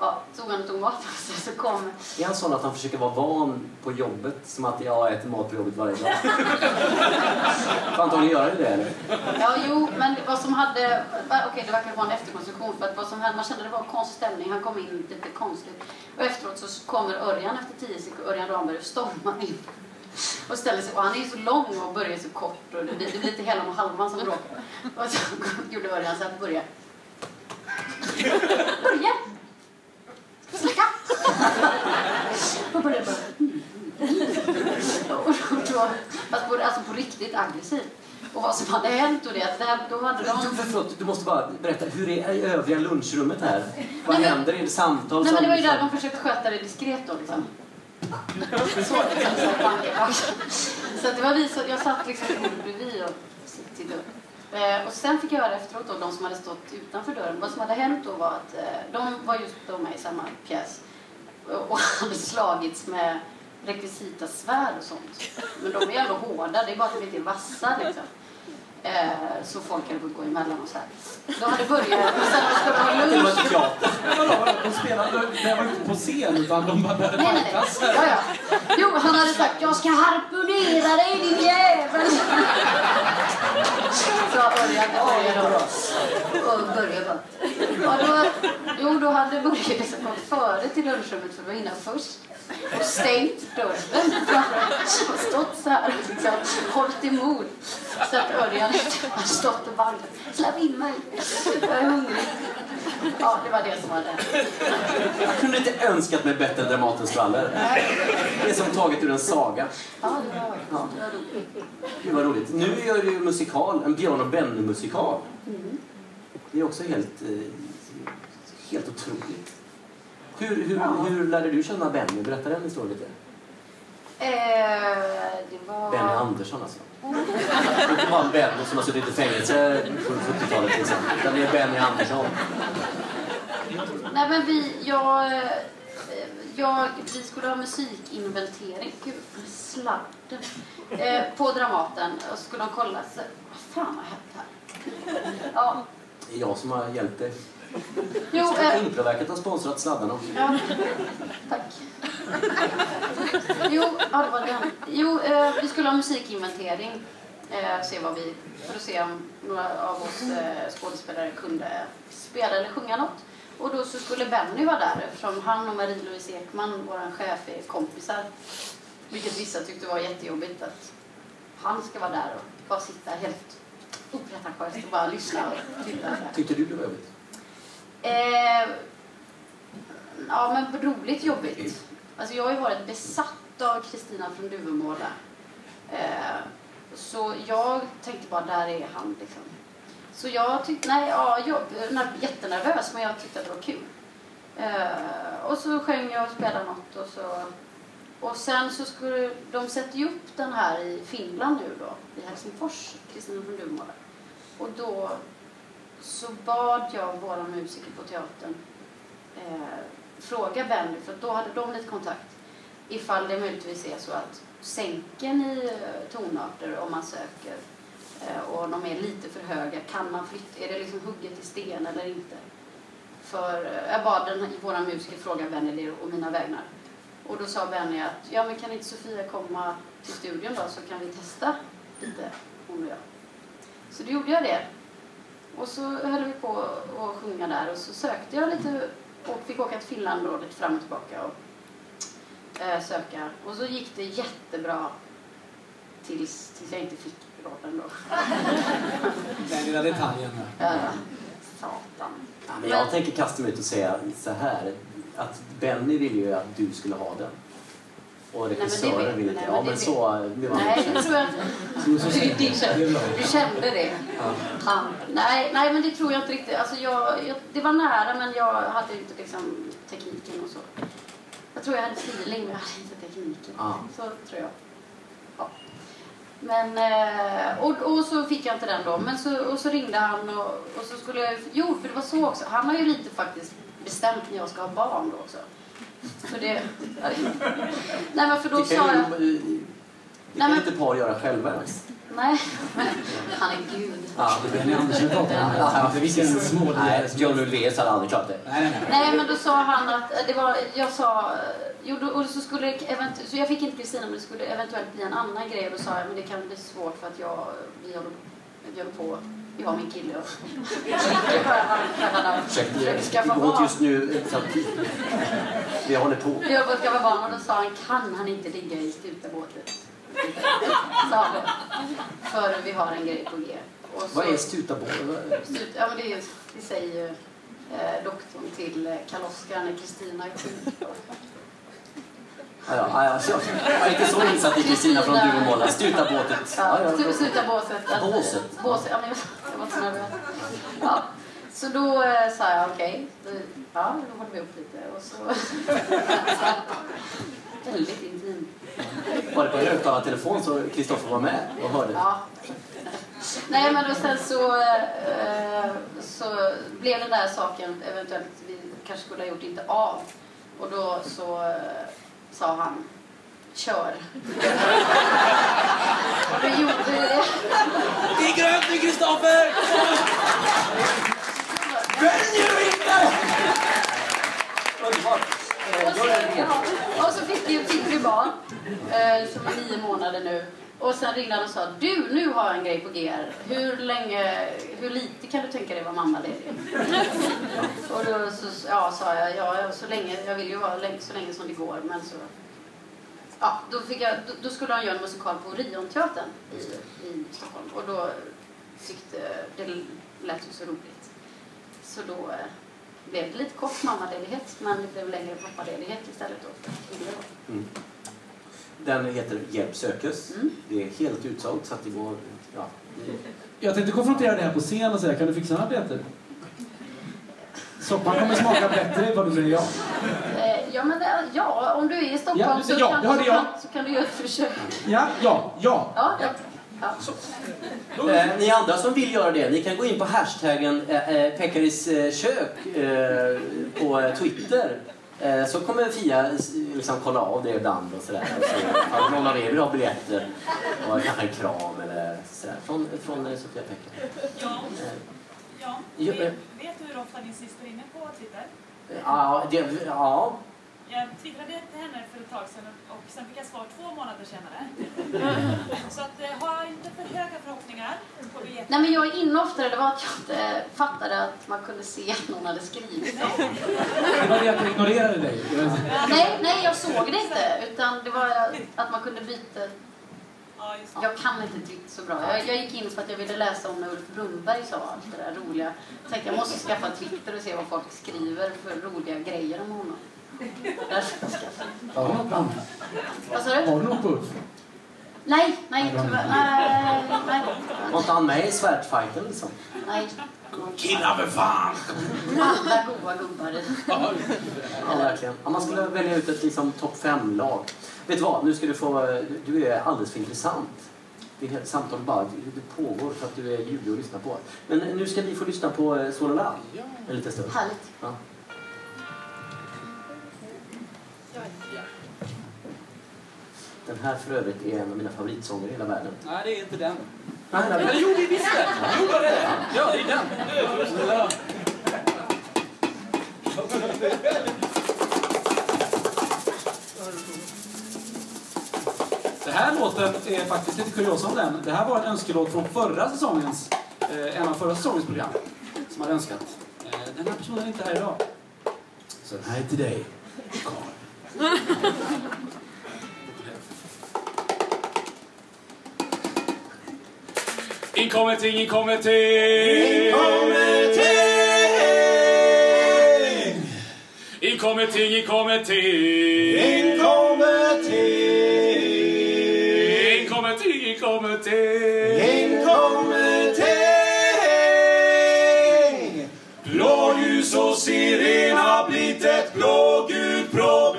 Ja, tog han och tog mat och så, så kom Är han sån att han försöker vara van på jobbet? Som att jag äter mat på jobbet varje dag? Får antagligen göra det eller? Ja, jo, men vad som hade... Okej, det verkar vara en efterkonstruktion. För att vad som hände, man kände det var en konstig stämning. Han kom in lite konstigt. Och efteråt så kommer Örjan efter tio sekunder, Örjan Ramberg, och stormar in. Och ställer sig, och han är ju så lång och Börje är så kort. Och det, det blir lite hela och halvan som bråkar. Och så gjorde Örjan så här för Börje. Snacka? Och Börje bara... Och då, då, fast på, alltså på riktigt aggressiv. Och vad som hade hänt och det, att där, då hade de... Du, förlåt, du måste bara berätta. Hur är i övriga lunchrummet här? Vad Nej, händer? Är det samtal? Nej men det var ju där de försökte sköta det diskret då liksom. Så, det var vi, så jag satt liksom bredvid och tittade upp. Eh, och sen fick jag höra efteråt då, de som hade stått utanför dörren, vad som hade hänt då var att eh, de var just då med i samma pjäs och, och hade slagits med rekvisita svärd och sånt. Men de är ändå hårda, det är bara att de inte är vassa liksom. Eh, så folk hade fått gå emellan och så här. Då hade börjat, och sen skulle det vara Det var lunch. teater. De spelade, det var inte på scen utan de började nej. fightas. Ja, ja. Jo, han hade sagt jag ska harpunera dig din jävel. Örjan till Börje då. Och Börje bara... Ja, då, jo, då hade Börje liksom gått före till lunchrummet för att vara inne först. Och stängt dörren och stått så här liksom, hållit emot. Så att Örjan har stått och bankat. Släpp in mig, jag är hungrig. Ja, det var det som hade hänt. Jag kunde inte önskat mig bättre Dramatens skvaller. Det är som taget ur en saga. Ja, det var, det var roligt. Gud vad roligt. Nu gör du ju musikal, en Björn och Benny-musikal. Det är också helt, eh, helt otroligt. Hur, hur, hur lärde du känna Benny? Berätta den historien lite. Eh, det var... Benny Andersson alltså. Inte bara en Benny som har suttit i fängelse på 70-talet till exempel. Utan det är Benny Andersson. Nej men vi, jag, jag, vi skulle ha musikinventering. Gud, sladden. Eh, på Dramaten. Och skulle de kolla. Så, vad fan har hänt här? Ja, Det är jag som har hjälpt dig. Jo, eh, Improverket har sponsrat sladdarna. Ja, tack. Jo, ja, det var den. Jo, eh, vi skulle ha musikinventering. Eh, se vad vi, för att se om några av oss eh, skådespelare kunde spela eller sjunga något. Och då så skulle Benny vara där eftersom han och Marie-Louise Ekman, vår chef, är kompisar. Vilket vissa tyckte var jättejobbigt att han ska vara där och bara sitta helt opretentiöst och bara lyssna och titta. Tyckte du det var jobbigt? Eh, ja, men roligt jobbigt. Alltså jag har ju varit besatt av Kristina från Duvemåla. Eh, så jag tänkte bara, där är han liksom. Så jag tyckte, nej, ja, jag var jättenervös men jag tyckte att det var kul. Eh, och så sjöng jag och spelade något och så och sen så skulle de sätta ju upp den här i Finland nu då, i Helsingfors, Kristina från Duvemåla. Och då så bad jag våra musiker på teatern eh, fråga Benny, för då hade de lite kontakt, ifall det möjligtvis är så att sänker ni eh, tonarter, om man söker, eh, och de är lite för höga, kan man flytta, är det liksom hugget i sten eller inte? För eh, jag bad den, våra musiker fråga Benny det och mina vägnar. Och då sa Benny att, ja men kan inte Sofia komma till studion då så kan vi testa lite, hon och jag. Så då gjorde jag det. Och så höll vi på att sjunga där och så sökte jag lite och fick åka till Finland då lite fram och tillbaka och eh, söka. Och så gick det jättebra tills, tills jag inte fick rollen då. Den lilla detaljen. Ja, satan. Ja, men jag tänker kasta mig ut och säga så här. Att Benny ville ju att du skulle ha den. Och regissören nej, inte. Ja, men så... Det var Nej, det tror jag inte. Du, kände, det? Han. Nej, nej, men det tror jag inte riktigt. Alltså jag, jag, det var nära, men jag hade inte liksom tekniken och så. Jag tror jag hade feeling, men jag hade inte tekniken. Ja. Så tror jag. Ja. Men, eh, och, och så fick jag inte den då. Men så, och så ringde han och, och så skulle. Jo, för det var så också. Han har ju lite faktiskt bestämt när jag ska ha barn då också. För det... Nej, men för då Det sa jag... det Nej, kan men- inte par göra själva ens. Nej, han är gud. Ja, Det är Benny Andersson pratar om. Ja, Inte vilken små Nej, John Ulvaeus hade aldrig klarat det. Nej, nej, nej. Nej, men då sa han att eh, det var, jag sa, jo, då, och så skulle det event- så jag fick inte Kristina, men det skulle eventuellt bli en annan grej. Och då sa jag, men det kan bli svårt för att jag, vi håller, vi håller på, jag och min kille och det bara försöker skaffa barn. just nu. Vi håller på. Vi håller på skaffa barn och då sa han, kan han inte ligga i stutabåtet? Sa han. För vi har en grej på G. Så- Vad är stutabåt? Slut, ja, men det, är, det säger ju eh, doktorn till eh, när Kristina är. Ja, ja, så- jag är inte så insatt i Kristina från Duvemåla. Stutabåtet. Ja, Ja, sluta båset. Båset. båset. Ja, men jag, var så nervös. Ja. Så då eh, sa jag okej, då- ja, då håller vi upp lite. Och så... Väldigt intimt. Var det på högtalartelefon så Kristoffer var med och hörde? Ja. Nej, men då sen så, eh, så blev den där saken eventuellt vi kanske skulle ha gjort inte av. Och då så eh, sa han kör. och då gjorde vi det. Det är grönt nu, Kristoffer! Underbart! Eh, Och så, ja, och så fick vi, fick vi barn eh, som är nio månader nu. Och sen ringde han och sa du, nu har jag en grej på G här. Hur länge, hur lite kan du tänka dig vara mammaledig? och då så, ja, sa jag, ja, så länge, jag vill ju vara så länge som det går. Men så, ja, då, fick jag, då, då skulle han göra en musikal på Orionteatern i, i Stockholm. Och då tyckte det lät ju så roligt. Så då eh, blev det lite kort mammaledighet, men det blev längre pappaledighet istället. Då. Mm. Den heter Hjälp sökes. Mm. Det är helt utsålt så att det går... Ja. Jag tänkte konfrontera dig här på scen och säga, kan du fixa några biljetter? Soppan kommer smaka bättre vad du säger ja. Eh, ja, men det, ja, om du är i Stockholm Ja, så, ja, kan, så, kan, så kan du göra ett försök. Ja, ja, ja. Ja, ja. ja. Eh, ni andra som vill göra det, ni kan gå in på hashtaggen eh, eh, eh, kök eh, på Twitter. Eh, så kommer Fia liksom kolla av det ibland och sådär. Och så, om någon av er vill ha biljetter och kanske en kram eller sådär från, från eh, Sofia Pekka. Ja. Eh, Ja. Ja, Vet, vet du hur ofta din syster är inne på Twitter? Ja, det, ja. Jag twittrade till henne för ett tag sedan och sen fick jag svar två månader senare. Så att, eh, ha inte för höga förhoppningar. På. Nej men jag är inne oftare, det var att jag inte fattade att man kunde se att någon hade skrivit var det att jag ignorerade dig. Nej, nej jag såg det inte. Utan det var att man kunde byta. Ja. Jag kan inte Twitter så bra. Jag, jag gick in för att jag ville läsa om när Ulf Brunnberg sa allt det där roliga. Jag tänkte jag måste skaffa Twitter och se vad folk skriver för roliga grejer om honom. Har du något namn? Vad sa du? Har du något på Ulf? Nej, nej, tyvärr. Nej, nej. Var inte han med i svärdsfighten liksom? nej. Killar för fan! Alla goa gubbar. Ja, verkligen. Ja, man skulle välja ut ett liksom, topp fem-lag. Vet du vad? Nu ska du få... Du är alldeles för intressant. Det här samtalet bara det pågår för att du är ljuvlig att lyssna på. Men nu ska vi få lyssna på eh, Solala en liten stund. Härligt. Ja. Den här för övrigt är en av mina favoritsånger i hela världen. Nej, det är inte den. Nej, nej, Eller jo, det är visst det! Jo, det är det! Ja, det är den! Det här låten är faktiskt lite kuriosa om den. Det här var en önskelåt från förra säsongens, eh, en av förra säsongens program, som hade önskat. Eh, den här personen är inte här idag. Så den här är till dig, Carl. Inkommenting, inkommenting! Inkommenting, inkommenting! Inkommenting, inkommenting! Blåljus och siren har blivit ett blågult problem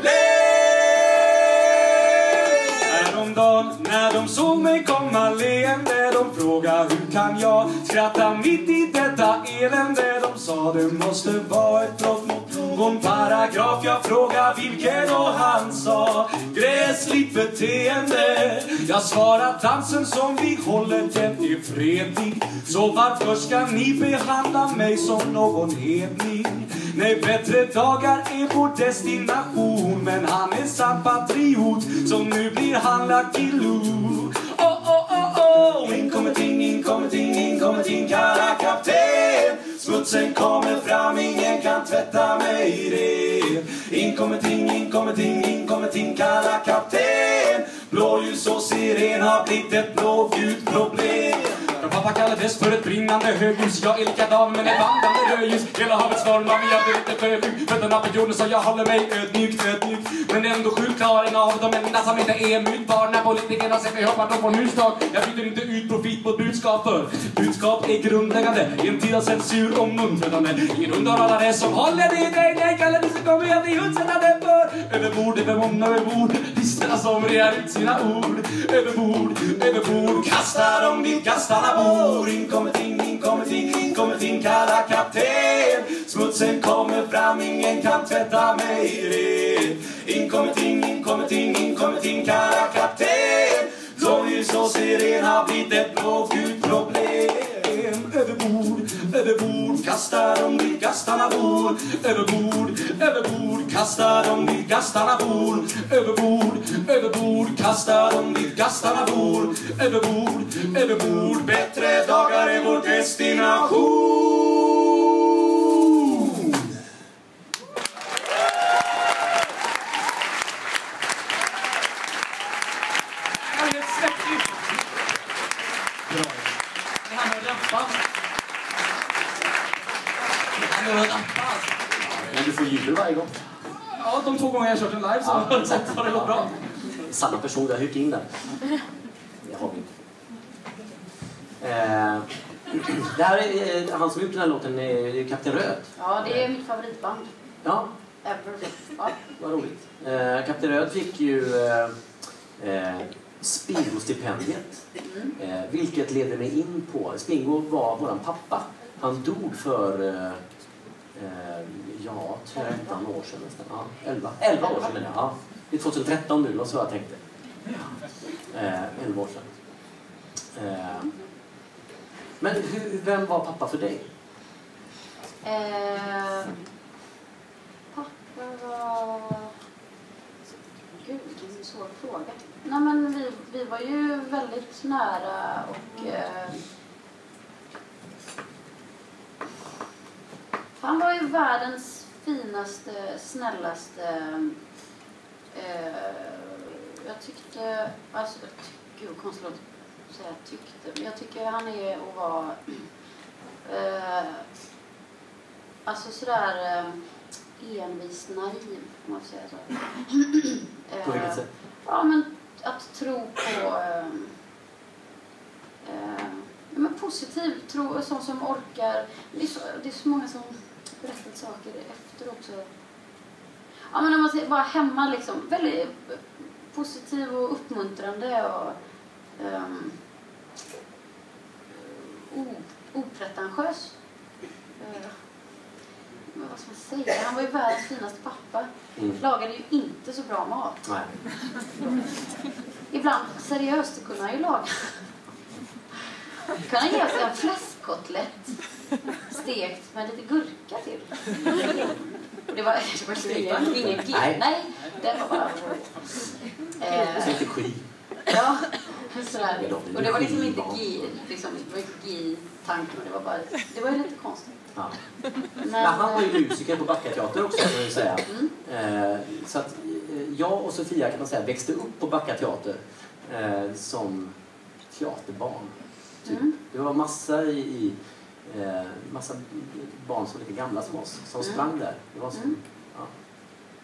skratta mitt i detta elände. De sa det måste vara ett brott mot någon paragraf. Jag frågar vilken och han sa. Gräsligt beteende. Jag svarar dansen som vi håller den är fredlig Så varför ska ni behandla mig som någon hedning? Nej, bättre dagar är vår destination. Men han är sann patriot som nu blir han Lucky Luke in kommer ting, in kommer ting, in kommer ting Kalla kapten Smutsen kommer fram, ingen kan tvätta mig ren In kommer ting, in kommer ting, in kommer ting Kalla kapten Blåljus och siren har blivit ett blågult problem pappa kallades för ett brinnande höghus. Jag är likadan men ett vandrande rödljus. Hela havet stormar men jag blir inte sjösjuk Fötterna på jorden så jag håller mig ödmjuk, ödmjuk. Men ändå sjuk en av de enda som inte är mutbar. När politikerna sätter mig hoppa de får hustak Jag byter inte ut profit mot budskap för Budskap är grundläggande. I en tid av censur och muntrödande Ingen undrar alla det som håller i dig. Nej, kallar du så kommer jag bli utsättande för. Överbord, överbord, överbord Listorna som rear ut sina ord. Överbord, överbord Kasta dem dit gastarna bor in kommer ting, in kommer ting, in kommer ting. Kalla kapten. Smutsen kommer fram, ingen kan tvätta mig ren In kommer ting, in kommer ting, in kommer ting. Kalla kapten. Blåljus och siren har blivit ett blågult problem. Överbord, överbord Kasta dem dit gastarna bor Överbord, överbord Kasta dem dit gastarna bor Överbord, överbord Kasta dem dit gastarna bor Överbord, överbord Bättre dagar är vår destination Han är svettig. Bra. Det här med rampan. Rampan. Men du får jubel varje gång. Ja, de två gånger jag har kört en live så har det gått bra. Samma person, vi har hyrt in den. Det har vi inte. Eh, det här är, eh, han som gjort den här låten är Kapten Röd. Ja, det är mitt favoritband. Ja, Ever. Ja. vad roligt. Eh, Kapten Röd fick ju eh, eh, Spingo-stipendiet. Eh, vilket leder mig in på... Spingo var våran pappa. Han dog för... Eh, ja, 13 år sedan nästan. Ja, 11. 11 år sedan menar jag. Ja. Det är 2013 nu, var så jag tänkte. Eh, 11 år sedan. Eh, men hur, vem var pappa för dig? Eh, pappa var... Gud, vilken svår fråga. Nej, men vi, vi var ju väldigt nära och... Eh, han var ju världens finaste, snällaste... Eh, jag tyckte... Alltså, gud, vad konstigt att säga tyckte. Men jag tycker han är och var... Eh, alltså sådär eh, envis naiv, om man får säga så. På vilket Eh, sätt? Ja, men att tro på... Eh, eh, men positiv tro, sån som orkar. Det är, så, det är så många som berättat saker efter också. Ja, men när man ser, bara hemma liksom. Väldigt positiv och uppmuntrande och um, opretentiös. Men vad ska man säga? Han var ju världens finaste pappa. Mm. Lagade ju inte så bra mat. Nej. Ibland, seriöst, så kunde han ju laga. Kan han ge sig en fläskkotlett stekt med lite gurka till. Det var, det var ingen, ingen G. Nej. Nej, det var bara... Eh, Så lite skit. ja, sådär. Och det var liksom inte G, liksom, det var inte G-tanken. Det var bara, det var ju lite konstigt. Ja. Men, Men han var ju musiker på Backateater också kan ju säga. Mm. Eh, så att eh, jag och Sofia kan man säga växte upp på Backateater eh, som teaterbarn. Typ. Mm. Det var massa i, i eh, massa barn som var lite gamla som oss som Mm. sprang där. Det var så. Mm. Ja.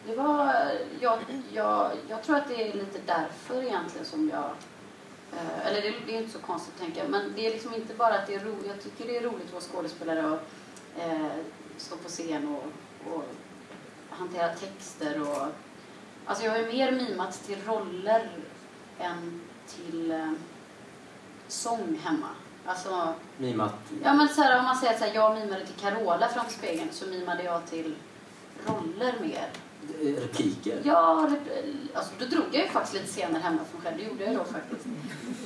Det var, jag, jag, jag tror att det är lite därför egentligen som jag... Eh, eller det, det är inte så konstigt att tänka, men det är liksom inte bara att det är roligt. Jag tycker det är roligt att vara skådespelare och eh, stå på scen och, och hantera texter och... Alltså jag har ju mer mimat till roller än till eh, sång hemma. Alltså, Mimat. Ja men så här, om man säger att jag mimade till Carola framför spegeln så mimade jag till roller mer. Repliker. Ja, alltså, då drog jag ju faktiskt lite scener hemma från själv. Det gjorde jag då faktiskt.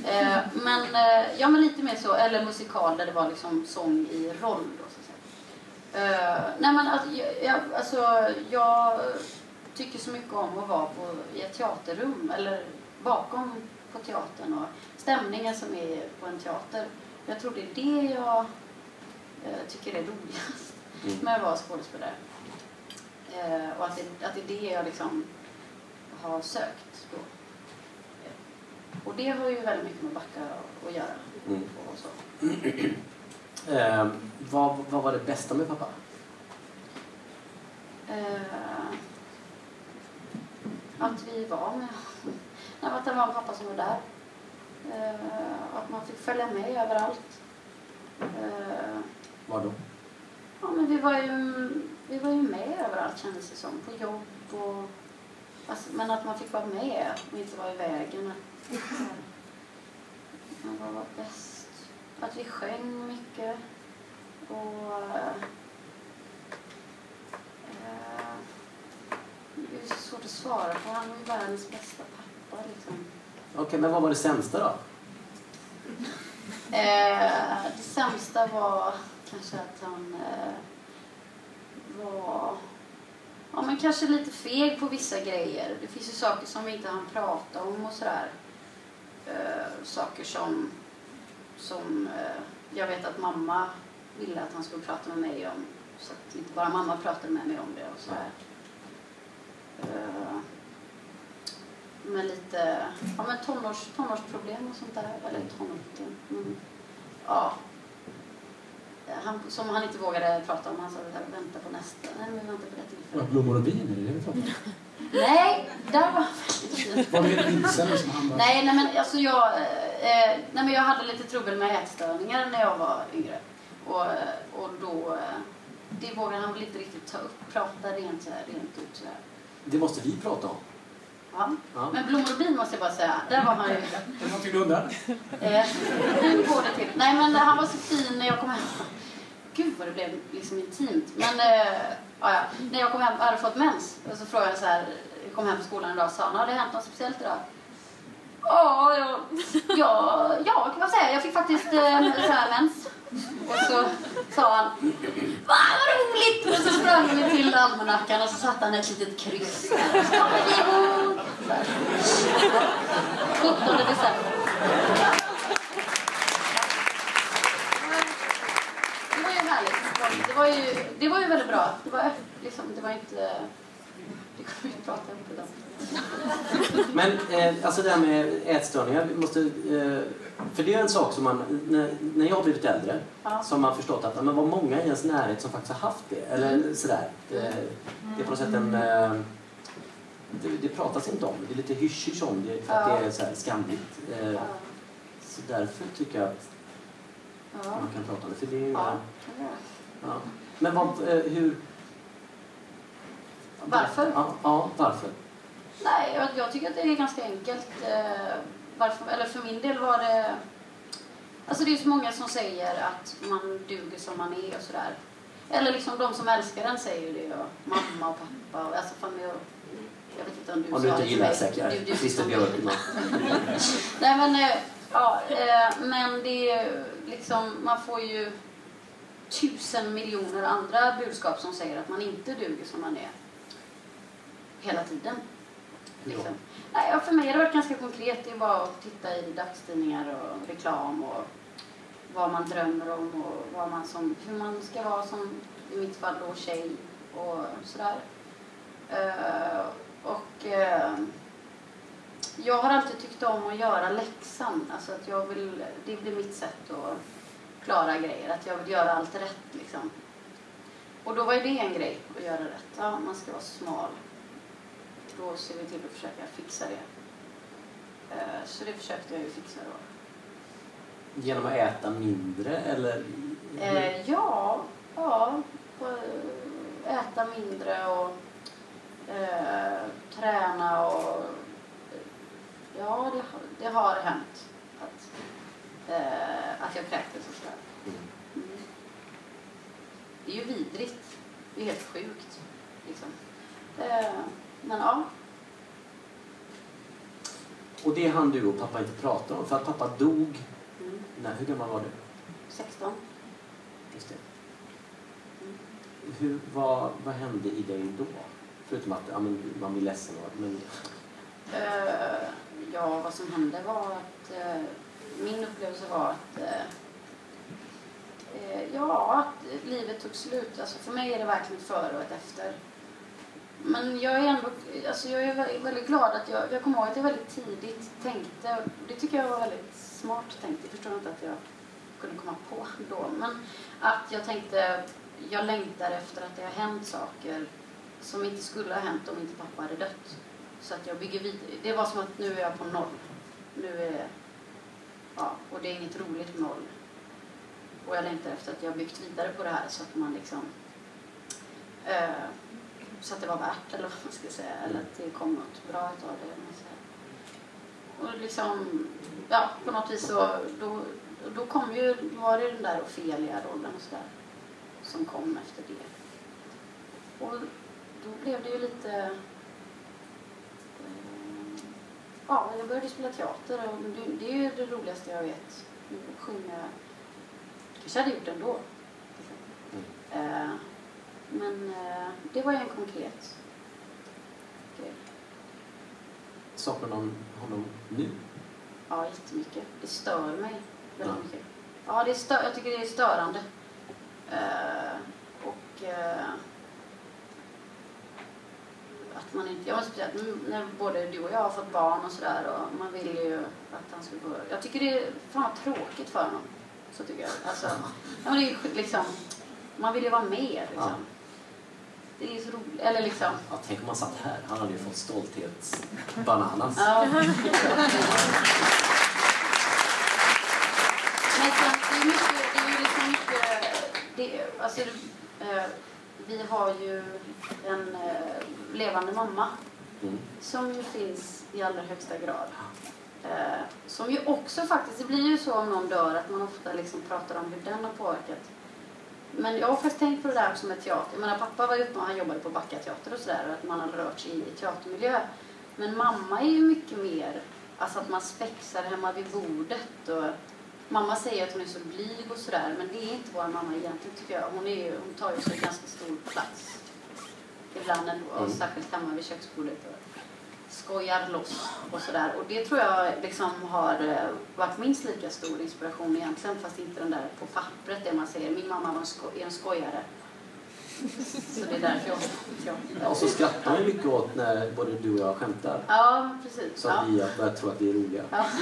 Eh, men, eh, ja, men lite mer så. Eller musikal där det var liksom sång i roll. Då, så. Eh, nej, men alltså, jag, jag, alltså, jag tycker så mycket om att vara på, i ett teaterrum eller bakom på teatern och stämningen som är på en teater. Jag tror det är det jag eh, tycker är roligast Mm. med att vara skådespelare. Eh, och att det, att det är det jag liksom har sökt då. Eh, Och det har ju väldigt mycket med Backa att- att göra. Mm. Och så. Eh, vad, vad var det bästa med pappa? Eh, att vi var med Nej, att det var en pappa som var där. Eh, att man fick följa med överallt. Eh, Var då? ja, men vi, var ju, vi var ju med överallt kändes det som. På jobb och... Alltså, men att man fick vara med och inte vara i vägen. Att, vad var bäst? Att vi sjöng mycket. Och... eh, det är så svårt att svara på. Han var ju världens bästa pappa. Liksom. Okej, men vad var det sämsta då? Eh, det sämsta var kanske att han eh, var ja, men kanske lite feg på vissa grejer. Det finns ju saker som vi inte hann prata om och sådär. Eh, saker som, som eh, jag vet att mamma ville att han skulle prata med mig om. Så att inte bara mamma pratade med mig om det och sådär. Eh, med lite ja, men tonårs, tonårsproblem och sånt där. Eller tonårsproblem. Mm. Ja. Han, som han inte vågade prata om. Han sa att vänta på nästa. Nej, men vänta på det tillfället. blommor och bin, är det det vi pratar om? Nej, där var. Var det insändare som han bara... Nej, nej men alltså jag, eh, nej, men jag hade lite trubbel med ätstörningar när jag var yngre. Och, och då, eh, det vågade han väl inte riktigt ta upp, prata rent, rent ut sådär. Det måste vi prata om. Ja. Ja. Men blommor och bin måste jag bara säga, där var han ju... Är någonting du undrar? Eh, går det till? Nej men han var så fin när jag kom hem. Gud vad det blev liksom intimt. Men eh, ja, när jag kom hem hade fått mens. Och så frågade jag så här, jag kom hem från skolan en dag och sa han, har det hänt något speciellt idag? Ja, ja, ja, ja kan man säga. Jag fick faktiskt eh, så här mens. Och så sa han Vad roligt! Och så sprang vi till almanackan och så satte han ett litet kryss där. Kommer här. 17 december. Det var ju härligt. Det var ju, det var ju väldigt bra. Det var, liksom, det var inte... Det kunde vi inte prata om på dem. Men eh, alltså det här med ätstörningar, vi måste, eh, för det är en sak som man, när, när jag har blivit äldre, Ja. så har man förstått att men vad många i ens närhet som faktiskt har haft det. Eller sådär. Det, det är på något sätt en... Eh, det, det pratas inte om det. är lite hysch om det för att det är så här skamligt. Eh, så därför tycker jag att Ja. man kan prata om det. För det är, Ja. ja. Men vad, eh, hur... Varför? Ja, ja, varför? Nej, jag, jag tycker att det är ganska enkelt. Eh, varför, eller för min del var det... Alltså det är så många som säger att man duger som man är och sådär. Eller liksom de som älskar en säger ju det. Och mamma och pappa. Och, alltså familj och, jag vet inte om du Om du inte gillar du- Christer Björkman. Nej men, eh, ja, eh, men det är liksom, man får ju tusen miljoner andra budskap som säger att man inte duger som man är. Hela tiden. Liksom. Nej, för mig har det varit ganska konkret. Det är bara att titta i dagstidningar och reklam och vad man drömmer om och vad man som, hur man ska vara som, i mitt fall då, tjej och sådär. Eh, och eh, jag har alltid tyckt om att göra läxan. Alltså att jag vill, det blir mitt sätt att klara grejer. Att jag vill göra allt rätt liksom. Och då var ju det en grej, att göra rätt. Ja, man ska vara smal. Då ser vi till att försöka fixa det. Eh, Så det försökte jag ju fixa då. Genom att äta mindre eller? Eh, ja, ja. eh, Äta mindre och eh, träna och... Ja, det, har- det har hänt att, eh, att jag kräktes och sådär. Mm. Det är ju vidrigt. Det är helt sjukt. Liksom. Eh, men ja, Och det hann du och pappa inte prata om. För att pappa dog, mm. när, hur gammal var du? 16. Just det. Hur, vad, vad hände i dig då? Förutom att ja, men, man blir ledsen. Och, men, Uh, ja, vad som hände var att uh, min upplevelse var att uh, ja, att livet tog slut. Alltså för mig är det verkligen ett före och ett efter. Men jag är ändå, alltså jag är väldigt glad att jag, jag kommer ihåg att jag väldigt tidigt tänkte, och det tycker jag var väldigt smart tänkt, det förstår jag inte att jag kunde komma på då, men att jag tänkte, jag längtar efter att det har hänt saker som inte skulle ha hänt om inte pappa hade dött. Så att jag bygger vidare. Det var som att nu är jag på noll. Nu är ja, och det är inget roligt noll. Och jag längtar efter att jag byggt vidare på det här så att man liksom eh, så att det var värt eller vad man ska säga. Eller att det kom något bra utav det. Och liksom, ja på något vis så då, då kom ju, var det den där Ofelia-rollen och sådär som kom efter det. Och då blev det ju lite eh, Ja, jag började spela teater och det, det är ju det roligaste jag vet. Sjunga. kanske hade gjort ändå. Eh, men eh, det var ju en konkret grej. saknar någon honom nu? Ja, jättemycket. Det stör mig väldigt Ja. mycket. Ja, det är stö- jag tycker det är störande. Och att man inte... Jag att nu när både du och jag har fått barn och sådär och man vill ju att han ska gå... Jag tycker det är fan tråkigt för honom. Så tycker jag. Alltså, ja, men det är liksom... Man vill ju vara med liksom. Ja. Det är ju så roligt. Eller liksom... Ja, tänk om han satt här. Han hade ju fått stolthetsbananas. Ja. Men sen, det är mycket, det är ju liksom mycket, det, alltså, det, eh, vi har ju en eh, levande mamma Mm. som ju finns i allra högsta grad. Eh, som ju också faktiskt, det blir ju så om någon dör att man ofta liksom pratar om hur den har påverkat. Men jag har faktiskt tänkt på det där också med teater. Jag menar, pappa var uppe och han jobbade på Backa teater och sådär och att man har rört sig i teatermiljö. Men mamma är ju mycket mer, alltså att man spexar hemma vid bordet och Mamma säger att hon är så blyg och sådär, men det är inte vår mamma egentligen tycker jag. Hon, är hon tar ju så ganska stor plats. Ibland ändå, och Mm. särskilt hemma vid köksbordet. Och skojar loss och sådär. Och det tror jag liksom har eh, varit minst lika stor inspiration egentligen, fast inte den där på pappret, det man säger. Min mamma var en, sko- är en skojare. Så det är därför jag... jag Ja, och så skrattar man ju mycket åt när både du och jag skämtar. Ja, precis. Så ja. att vi börjar tro att vi är roliga. Ja.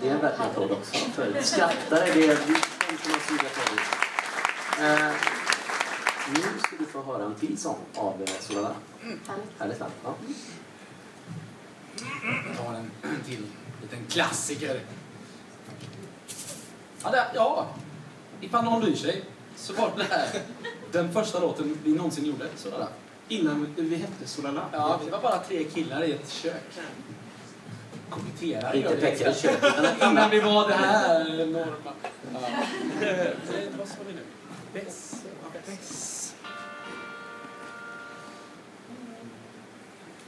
Det är, är en verklig applåd också. För skrattare, det är skämtar man sida förut. Eh, nu ska du få höra en till sång av eh, Solala. Härligt. Härligt va? Ja. Jag tar en till liten klassiker. Ja, det, ja, ifall någon bryr sig så var det här den första låten vi någonsin gjorde. Sådär. Innan vi hette Solala. Ja, vi var bara tre killar i ett kök. Kommentera. Inte ett Innan vi var det här enorma. Ja. Vad sa vi nu? Bess.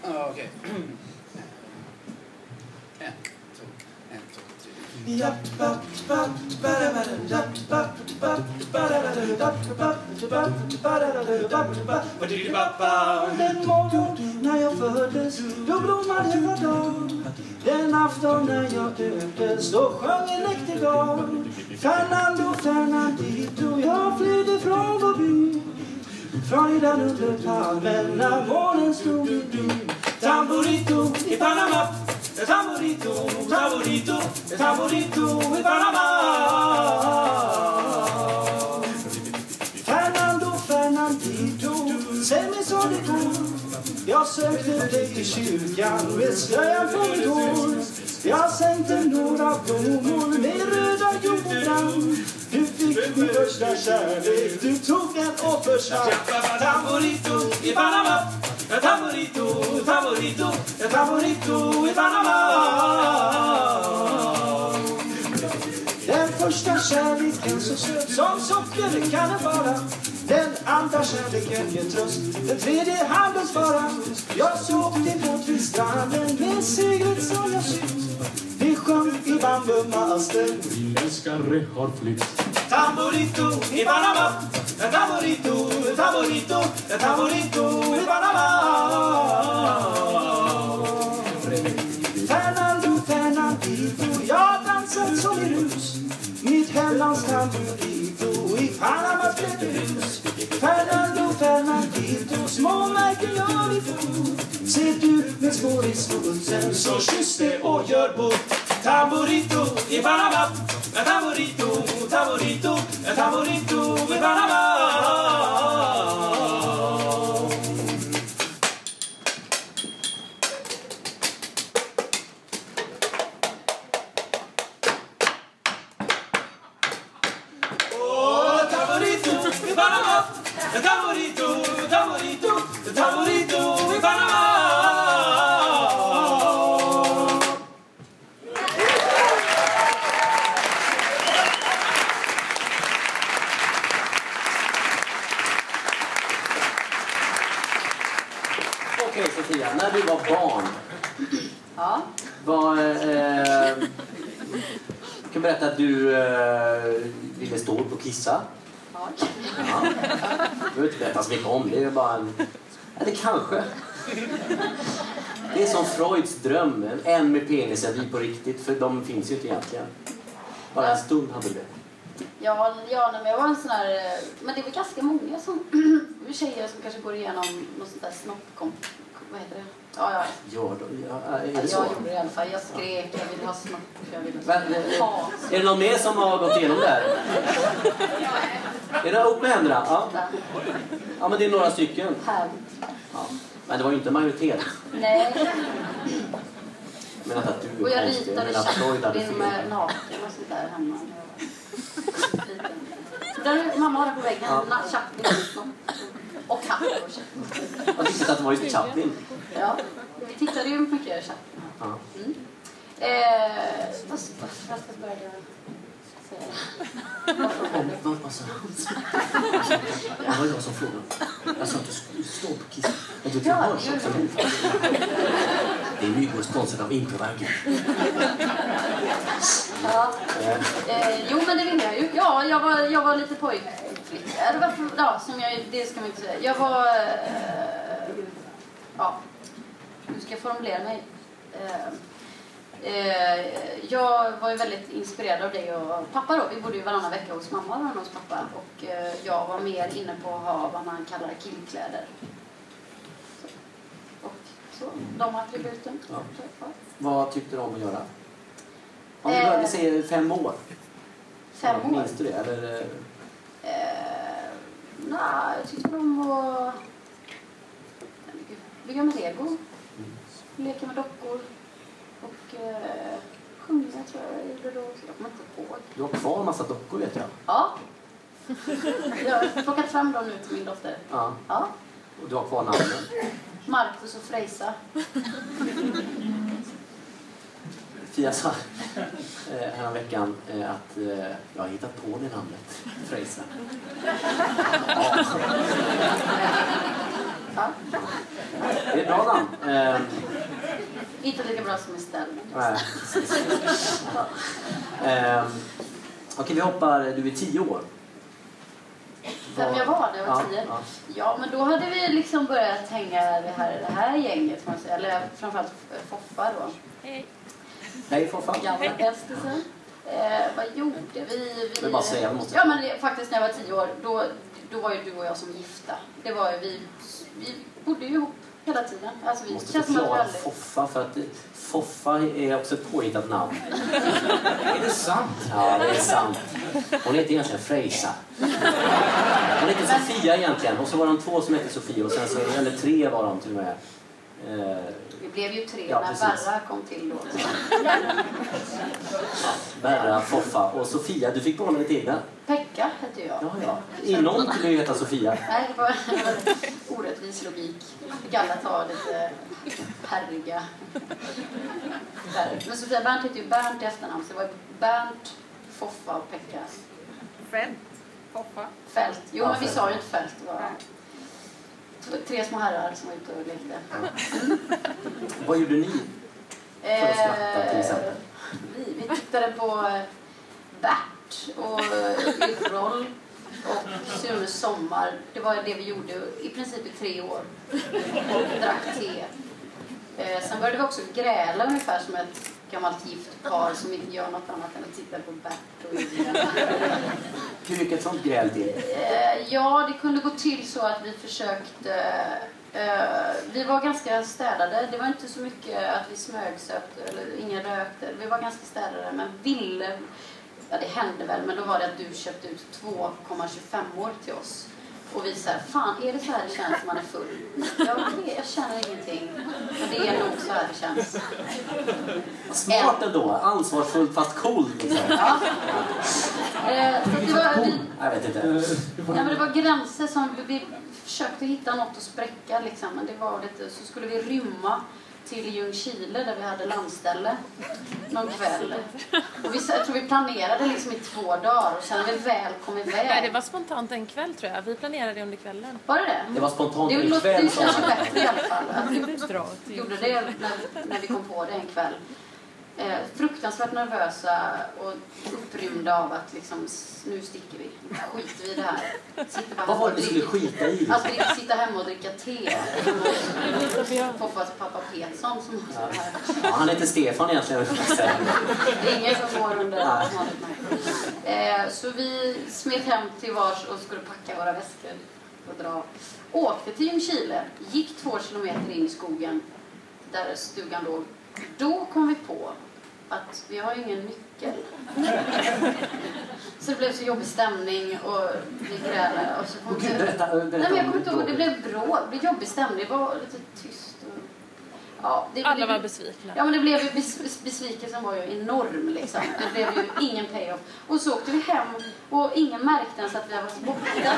Ja, Okej. En, två, en, två, tre. Den morgon när jag föddes, då blommade var dag. Den afton när jag döptes, då sjöng en näktergal. Fernando Fernandito, jag flydde från vår by. Fröjdan under palmen när månen stod i byn. Tamburito i Panama, tamburito, tamburito, tamburito i Panama. Fernando Fernandito, säg mig så det går. Jag sökte dig i kyrkan med slöjan på mitt hår. Jag sänkte några blommor med röda jordbrand. Du fick min första kärlek, du tog den och försvann. Tamburito i Panama, tamburito, tamburito, tamburito i Panama. Den första kärleken så söt som socker kan den vara. Den andra kärleken ger tröst, den tredje handens fara Jag såg dig på stranden med seglet som jag sytt. Vi sjöng i bambumaster. Min älskare har flytt. Tamburito i Panama, tamburito, tamburito, tamburito i Panama. Fernando Fernandito, jag dansat som i rus. Mitt hemlands tamburito i Panamas bläckhus. Fernando Fernandito, små märken gör vi fot. Se du med spår i bussen så kyss det och gör på. Tamburito i Panama, tamburito, tamburito, tamburito i Panama. Vi på riktigt. För de finns ju inte egentligen. Bara en stund hade du det. Ja, ja men jag var en sån här... eh, Men det är väl ganska många som... tjejer som kanske går igenom något sånt där snoppkom... Vad heter det? Ja, ja. Gör de, ja, är det Jag så? gjorde det i alla fall. Jag skrek, jag ville ha snopp. Jag ville Men, eh, ha Är det någon mer som har gått igenom det här? Är det upp med händerna? Ja. ja, men det är några stycken. Härligt. Ja. Men det var ju inte majoritet. Nej. Jag menar inte att du Och jag konstig. Jag ritade att Chaplin med naken och sånt där hemma jag. Där, mamma har den på väggen. Ja. Chaplin och katt. Vad viktigt att det var just Chaplin. Ja, vi tittade ju mycket Chaplin. Ja. Mm. Eh, vad ska jag börja? Säga. Vad, vad sa han? Det var jag som frågade. Jag sa att du skulle stå på kissen. Och du Ja, hörs gör också. det. Det är Myggo sponsrat av Improverket. Ja. Eh, jo, men det vill jag ju. Ja, jag var, jag var lite pojkflicka. Eller varför, ja, som jag, det ska man inte säga. Jag var... Eh, ja, hur ska jag formulera mig? Eh, eh, jag var ju väldigt inspirerad av dig och pappa då. Vi bodde ju varannan vecka hos mamma och hos pappa. Och eh, jag var mer inne på att ha vad man kallar killkläder. Så. Och så, de attributen. Ja. Ja. Vad tyckte du om att göra? Om du Eh. började säga fem år. Fem år. Minns du det? Eller, eh, Eh, nej, jag tyckte om att bygga med lego, leka med dockor sjunga tror jag jag gjorde då. Jag kommer inte ihåg. du har kvar en massa dockor vet jag. Ja. Jag har plockat fram dem nu till min dotter. Ja. Ja. Och du har kvar namnen. Marcus och Frejsa. Fia sa eh, häromveckan eh, att eh, jag har hittat på det namnet. Frejsa. Ja. Det är ett bra namn. Eh, Inte lika bra som Estelle. men- nej, precis. Eh, Okej, vi hoppar. Du är tio år. Vem jag var när jag var Ja, tio? ja. Ja, men då hade vi liksom börjat hänga det här, det här gänget, man säga. Eller framförallt Foffa då. Hej. Hej Foffa. gamla bästisar. Eh, vad gjorde vi? vi Jag bara säga, måste- Ja, men det, faktiskt när jag var tio år, då, då var ju du och jag som gifta. Det var ju vi, vi bodde ju ihop hela tiden. Alltså vi Jag måste förklara aldrig... Foffa för att Foffa är också ett påhittat namn. Är det sant? Ja, det är sant. Hon heter egentligen Frejsa. Hon heter Sofia egentligen. Och så var de två som hette Sofia och sen så, eller tre var de till och med. Eh, Vi blev ju tre Ja, när precis. Berra kom till då. Berra, Foffa och Sofia. Du fick behålla ditt egna. Pekka hette jag. Ja, ja. Inom kunde ju heta Sofia. Nej, det var det var orättvis logik. Gallat har lite herriga... Men Sofia Bernt hette ju Bernt i efternamn, så det var Bernt, Foffa och Pekka. Fält. Hoppa. Fält. Jo, Ja, men vi Fält. sa ju inte fält. Det var t- tre små herrar som var ute och lekte. Vad gjorde ni? För att skratta, till exempel. vi, vi tittade på eh, Bert och eh, Yrrol och Sunes sommar. Det var det vi gjorde i princip i tre år. Och drack te. Eh, sen började vi också gräla ungefär som ett gammalt gift par som inte gör något annat än att titta på Bert och Yrrol. Hur ett sånt gräl till? Eh, Ja, det kunde gå till så att vi försökte... eh, vi var ganska städade. Det var inte så mycket att vi smögsöp eller ingen rökte. Vi var ganska städade, men ville... Ja, det hände väl, men då var det att du köpte ut 2,25 år till oss. Och vi sa, fan är det så här det känns när man är full? Jag, vet, jag känner ingenting. Men det är nog så här det känns. Smart ändå. Ansvarsfullt fast cool. Liksom. Ja. Eh, så det var, vi, Jag vet inte. Ja, men det var gränser som vi, vi försökte hitta något att spräcka liksom, men det var lite, så skulle vi rymma till Ljungskile där vi hade landställe någon kväll. Och vi, jag tror vi planerade liksom i två dagar och sen när vi väl kom iväg. Nej, det var spontant en kväll tror jag. Vi planerade under kvällen. Var det det? Det var spontant Det, en kväll det känns bättre i alla fall. Att vi Dra till gjorde det när, när vi kom på det en kväll. Eh, fruktansvärt nervösa och upprymda av att liksom, nu sticker vi. Nu skiter vi i det här. Sitter bara Vad var det och vi skulle skita i? Att dricka, sitta hemma och dricka te. Foffas pappa Petsson som är här. Ja, han heter Stefan egentligen. Det är ingen som går under namnet. Eh, Så vi smet hem till vars och skulle packa våra väskor och dra. Åkte till Ljungskile, gick två kilometer in i skogen där stugan låg. Då kom vi på att vi har ju ingen nyckel. Så det blev så jobbig stämning och vi grälade. Och så kom det- berätta, berätta Nej, men jag om kommer inte ihåg. Det blev bråk. Det blev jobbig stämning. Det var lite tyst. Och... Ja, det Alla blev- var besvikna. Ja, men det blev ju bes- bes- besvikelsen var ju enorm liksom. Det blev ju ingen payoff. Och så åkte vi hem och ingen märkte ens att vi har varit borta.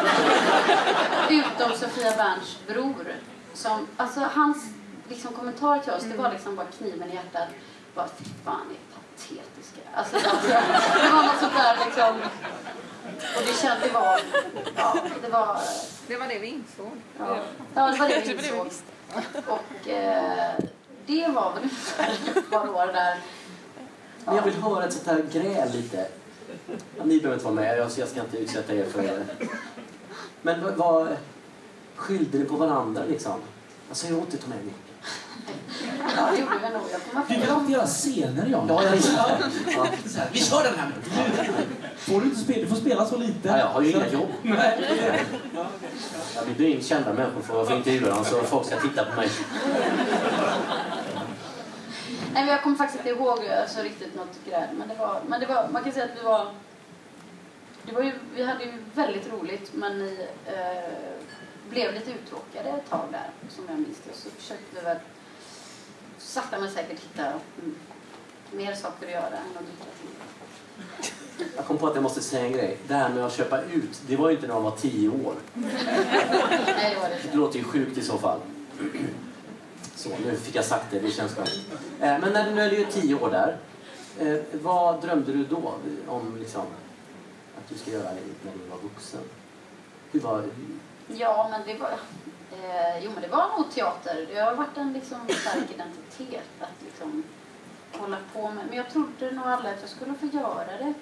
Utom Sofia Bernts bror. Som, alltså hans liksom, kommentar till oss, det var liksom bara kniven i hjärtat. Bara, fy fan, är patetiska. Alltså, det, var, det var något sånt där liksom. Och det kände det var, ja, det var, Det var det vi insåg. ja, ja det var det vi vi insåg. Och eh, det var väl ungefär ett par år där. Men jag vill höra ett sånt här gräl lite. Ja, ni behöver inte vara med, jag, jag ska inte utsätta er för det. Men vad, vad skyllde ni på varandra liksom? Alltså jag åt inte med mycket. Ja, det gjorde vi nog. Jag Du ihåg. alltid göra scener, Jan. Ja, jag ja. ja. Så här, Vi kör den här nu. Får du, inte spela, du får spela så lite. ja, jag har ju inget jobb. Nej. Jag bjuder in kända människor för att få intervjua dem så folk ska titta på mig. Nej, men jag kommer faktiskt inte ihåg alltså, riktigt något gräl. Men det var, men det var, man kan säga att det var... Det var ju, vi hade ju väldigt roligt, men ni eh, blev lite uttråkade ett tag där, som jag minns det. Så försökte vi väl sakta men säkert hitta mm, mer saker att göra än att dricka till. Jag kom på att jag måste säga en grej. Det här med att köpa ut, det var ju inte när man var tio år. Nej, det var det Det inte. låter ju sjukt i så fall. Så, nu fick jag sagt det, det känns skönt. Eh, men när, nu är du ju tio år där. Eh, vad drömde du då om liksom, att du ska göra när du var vuxen? Hur var, Ja, men det var... Eh, jo, men det var nog teater. Det har varit en liksom, stark identitet att liksom, hålla på med. Men jag trodde nog aldrig att jag skulle få göra det.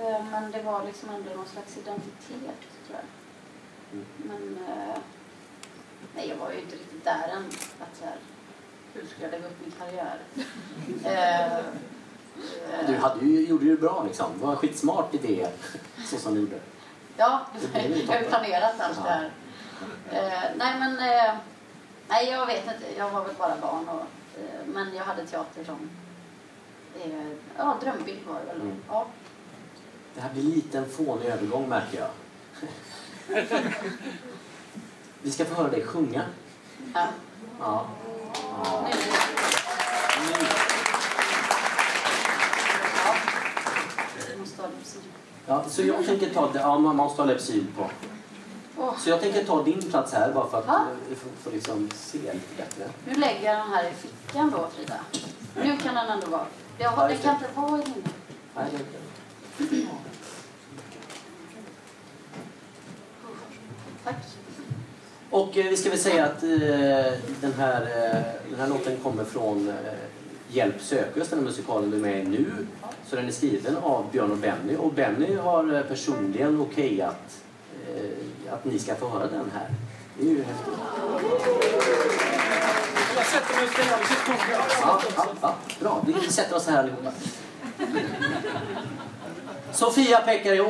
Eh, men det var liksom ändå någon slags identitet, tror jag. Mm. Men... Eh, nej, jag var ju inte riktigt där än. Att så här, hur ska jag lägga upp min karriär? eh, du hade ju, gjorde ju det bra liksom. Det var en skitsmart idé, så som du gjorde. Ja, Det ju jag har ju planerat allt det här. Eh, nej, men... Eh, nej, jag vet inte. Jag var väl bara barn. Och, eh, men jag hade teater som... Eh, ja, drömbild var det väl. Mm. Ja. Det här blir lite en fånig övergång märker jag. Vi ska få höra dig sjunga. ja. Ja. ja. Nu. ja. Det så jag tänker ta, ja man måste ha Lepsyl på. Åh, Så jag tänker ta din plats här bara för att eh, få, liksom se lite bättre. Nu lägger jag den här i fickan då, Frida. Nu kan den ändå vara... Jag Ja, har, just kan det. inte vara i. Nej, det inte. Tack. Och eh, vi ska väl säga att eh, den, här, den här låten kommer från Hjälp sökes, den här musikalen du är med i nu. Så den är skriven av Björn och Benny och Benny har personligen okejat Eh, att ni ska få höra den här. Det är ju häftigt. Jag sätter mig och spelar musik. Ja, ja, ja, bra, vi sätter oss här allihopa. Sofia Pekkari och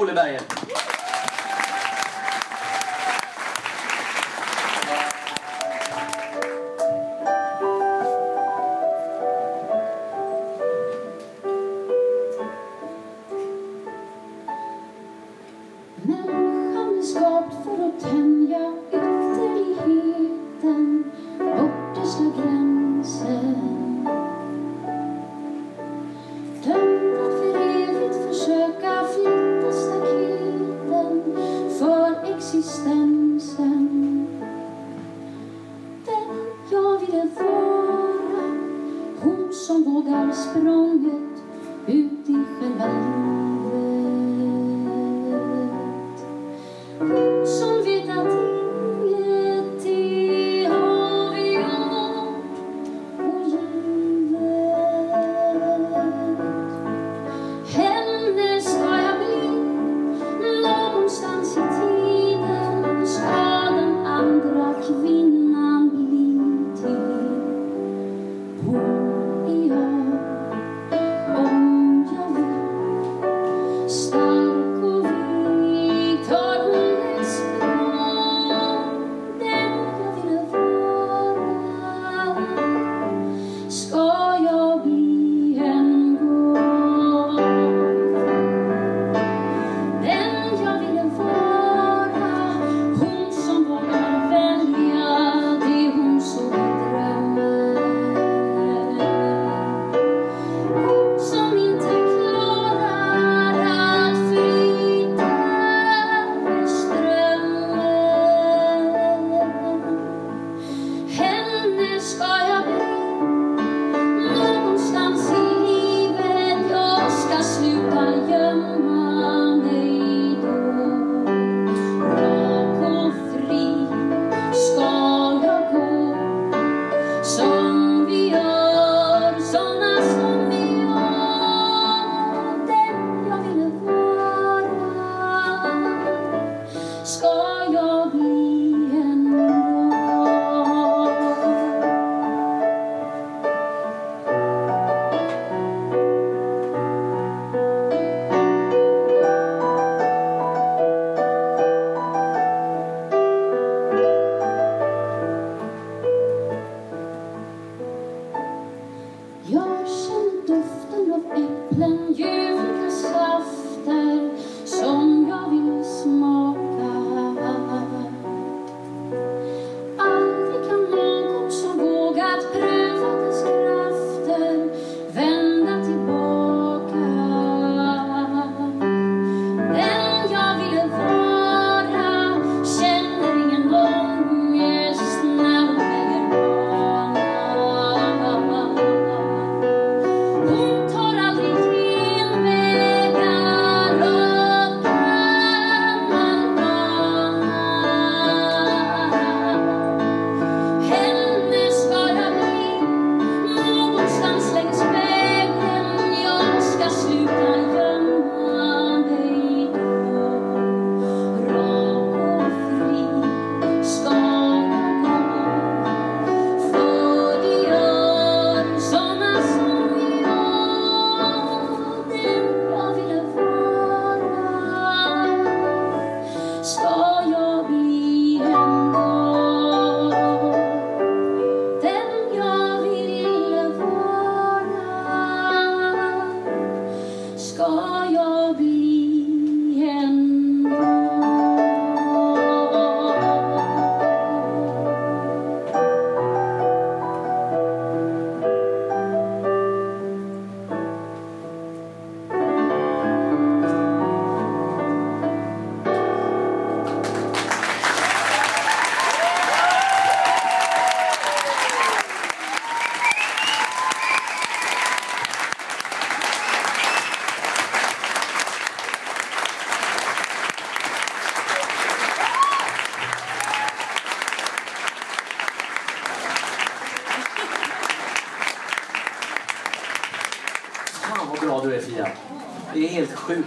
97.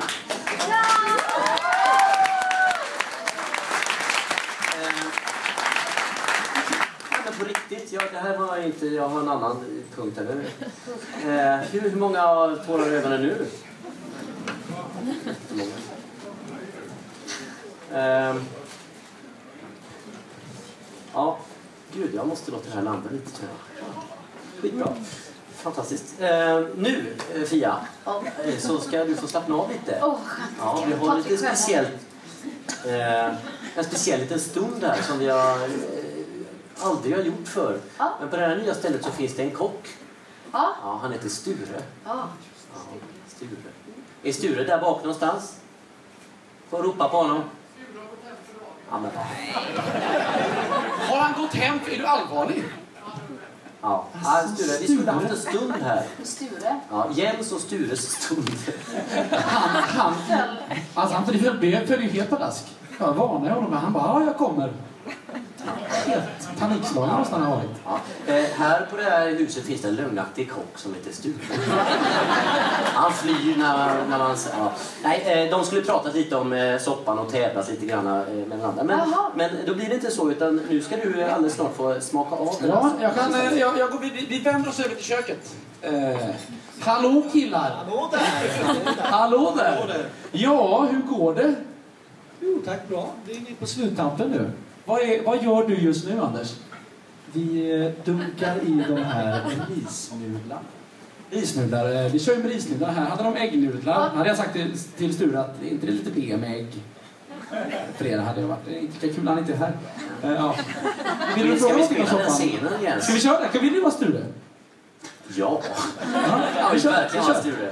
Eh, på riktigt. Ja, det här var inte... Jag har en annan punkt. Eller? Eh, hur många tårar i ögonen nu? Eh, ja, gud, jag måste låta det här landa lite tror jag. Fantastiskt. Eh, nu, eh, Fia, Ja. eh, så ska du få slappna av lite. Åh, skönt. Ja, vi har lite speciellt, eh, en speciell liten stund här som vi har, eh, aldrig har gjort förr. Ja. Men på det här nya stället så finns det en kock. Ja. Ja, han heter Sture. Ja. Ja, Sture. Är Sture där bak någonstans? Får ropa på honom. Ja, men, Har han gått hem? Är du allvarlig? Ja. ja, Sture, vi skulle haft en stund här. Sture. Ja, Jens och Stures stund. Han, han, alltså han föll föll ju helt pladask. Jag varnade honom, men han bara ja, jag kommer. Helt panikslagen måste han ha varit. Ja. Eh, här på det här huset finns det en lögnaktig kock som heter Sture. Han flyr när, när man... Ja. Nej, eh, de skulle prata lite om eh, soppan och tävlas lite grann eh, med varandra. Men, men då blir det inte så, utan nu ska du eh, alldeles snart få smaka av den. Ja, jag kan, eh, jag, jag går, vi, vi vänder oss över till köket. Eh, hallå killar! Hallå där! Hallå där! Ja, hur går det? Jo tack, bra. Det är på sluttampen nu. Vad, är, vad gör du just nu, Anders? Vi eh, dunkar i de här risnudlarna. Risnudlar. eh, Vi kör ju med risnudlar här. Hade de äggnudlar hade jag sagt till, till Sture att är inte det lite B med ägg? Fredag hade jag varit. Det är inte kul han inte är här. Eh, ja. Vill du Ska fråga vi någonting om spela den soppan? scenen igen? Ska vi köra? Kan vi vara Sture? Ja. Ja, vi kör. vi kör. Sture.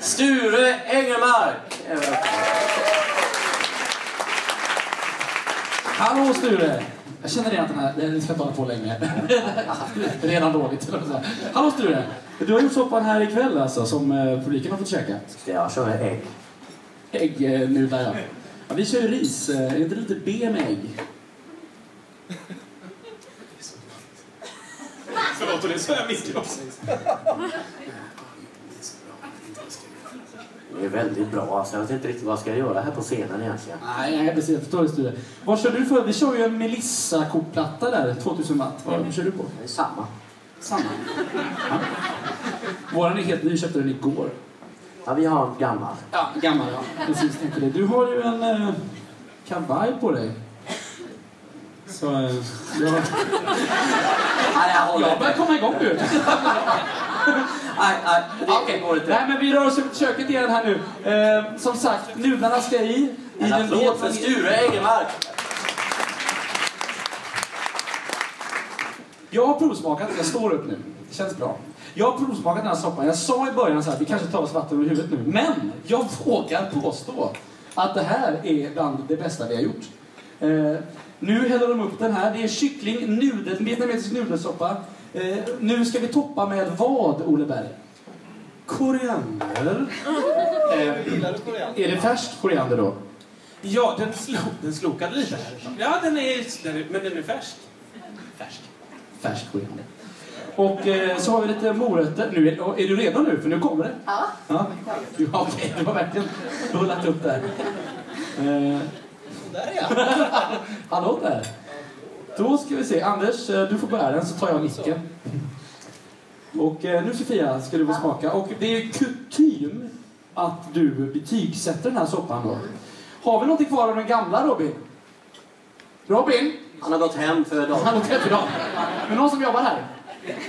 Sture Engelmark! Eh, Hallå Sture! Jag känner redan att den här, den ska inte hålla på länge. redan dåligt. jag. Hallå Sture! Du har gjort soppan här ikväll alltså, som eh, publiken har fått käka. Jag köra ägg? Äggnudlar ja. ja. Vi kör ju ris. Eh, Är det inte lite B med ägg? Förlåt, det sa jag mitt i också. Det är väldigt bra. Alltså, jag vet inte riktigt vad jag ska göra här på scenen egentligen. Nej, nej precis. Jag förstår det. Sture. Vad kör du för? Vi kör ju en Melissa-kokplatta där, 2000 watt. Vad kör du på? Det är samma. Samma. Ja. Våran är helt ny, köpte den igår. Ja, vi har en gammal. Ja, gammal ja. Precis, tänkte det. Du har ju en eh, kavaj på dig. Så, eh, jag, Nej, jag jag börjar komma igång nu. Nej, nej, det går inte. Nej, men vi rör oss ut i köket igen här nu. Eh, som sagt, nudlarna ska i. i En applåd för Sture Egermark. Jag har provsmakat, jag står upp nu. Det känns bra. Jag har provsmakat den här soppan. Jag sa i början så här, vi kanske tar oss vatten över huvudet nu. Men jag vågar påstå att det här är bland det bästa vi har gjort. Eh, nu häller de upp den här. Det är kyckling, nudel, vietnamesisk nudelsoppa. Eh, nu ska vi toppa med vad, Ole Berg? Koriander. Eh, är det färsk koriander då? Ja, den, slo, den slokade lite här. Ja, den är, den är, men den är färsk. Färsk. Färsk koriander. Och eh, så har vi lite morötter. Nu är, är du redo nu? För nu kommer det. Ja. Ja, ja okej. Du har verkligen bullat upp där. Eh, Där ja. hallå där. Då ska vi se. Anders, eh, du får bära den så tar jag micken. Och eh, nu Sofia ska du få smaka. Och det är kutym att du betygsätter den här soppan då. Har vi någonting kvar av den gamla Robin? Robin? Han har gått hem för dagen. Han har gått hem idag. Men någon som jobbar här?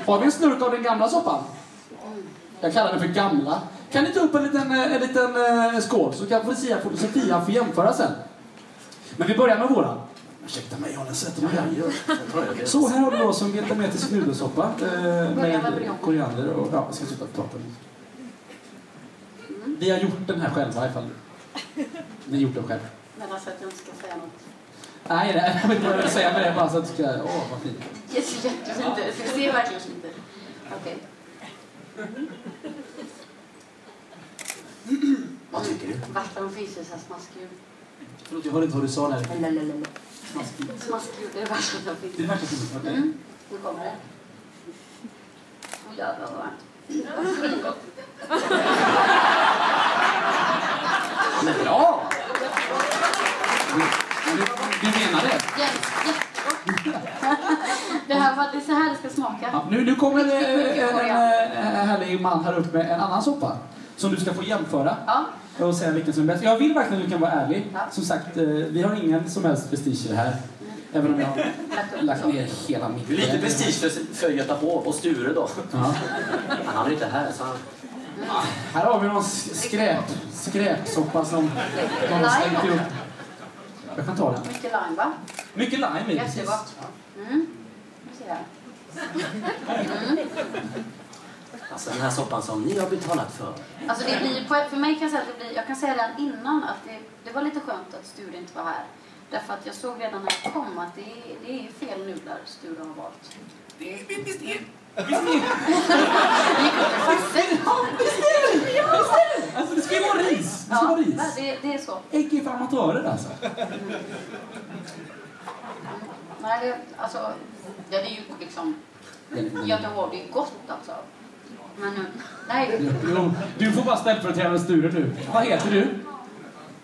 Har vi en snurk av den gamla soppan? Jag kallar den för gamla. Kan ni ta upp en liten, eh, en liten skål så kan Sofia få jämföra sen. Men vi börjar med våran. Ursäkta mig, jag har sätter mig här. Så här har du då som vietnamesisk nudelsoppa eh, med koriander och... Ja, jag ska sluta prata nu. Vi har gjort den här själva ifall ni har gjort den själv. Men alltså att jag inte ska säga något. Nej, nej, jag vet inte vad jag vill säga med det. Bara så att ska... Åh, vad fint. Jätte- Jättefint. Det ser verkligen fint ut. Okej. Vad tycker du? Vatten finns ju så här smaskljud. Förlåt, jag hörde inte vad du sa där. Är det värsta som finns. Det är det värsta som finns. Okej. Mm. Nu kommer det. Åh jävlar vad varmt. Svingott. Men bra! Du, du menar det? Jätte- Jättegott. Det här var det är så här det ska smaka. Ja, nu, nu kommer en, en, en härlig man här upp med en annan soppa. Som du ska få jämföra. Ja. Och säga vilken som är bäst. Jag vill verkligen att du kan vara ärlig. Ja. Som sagt, eh, vi har ingen som helst prestige i det här. Även om jag har lagt ner hela mitt... Det är lite prestige för, för Göta Hov och Sture då. Ja. Han är inte här så han... Här har vi någon skräp, skräpsoppa som någon har slängt ihop. Jag kan ta den. Mycket lime va? Mycket lime i. Jättegott. Mm. Nu ser jag. Mm. Alltså den här soppan som ni har betalat för. Alltså det blir, för mig kan jag säga att det blir, jag kan säga redan innan att det, det var lite skönt att Sture inte var här. Därför att jag såg redan när jag kom att det är, det är fel nudlar Sture har valt. Visst är Gick upp i fisset. Alltså det ska ju vara ris. Det ska Ja, vara ris. det, det är så. Ägg är för amatörer alltså. Nej, det, alltså, ja, det är ju liksom, Göteborg, det är gott alltså. Men nu, nej. Jo, du får bara ställa för att tävla med Sture nu. Vad heter du?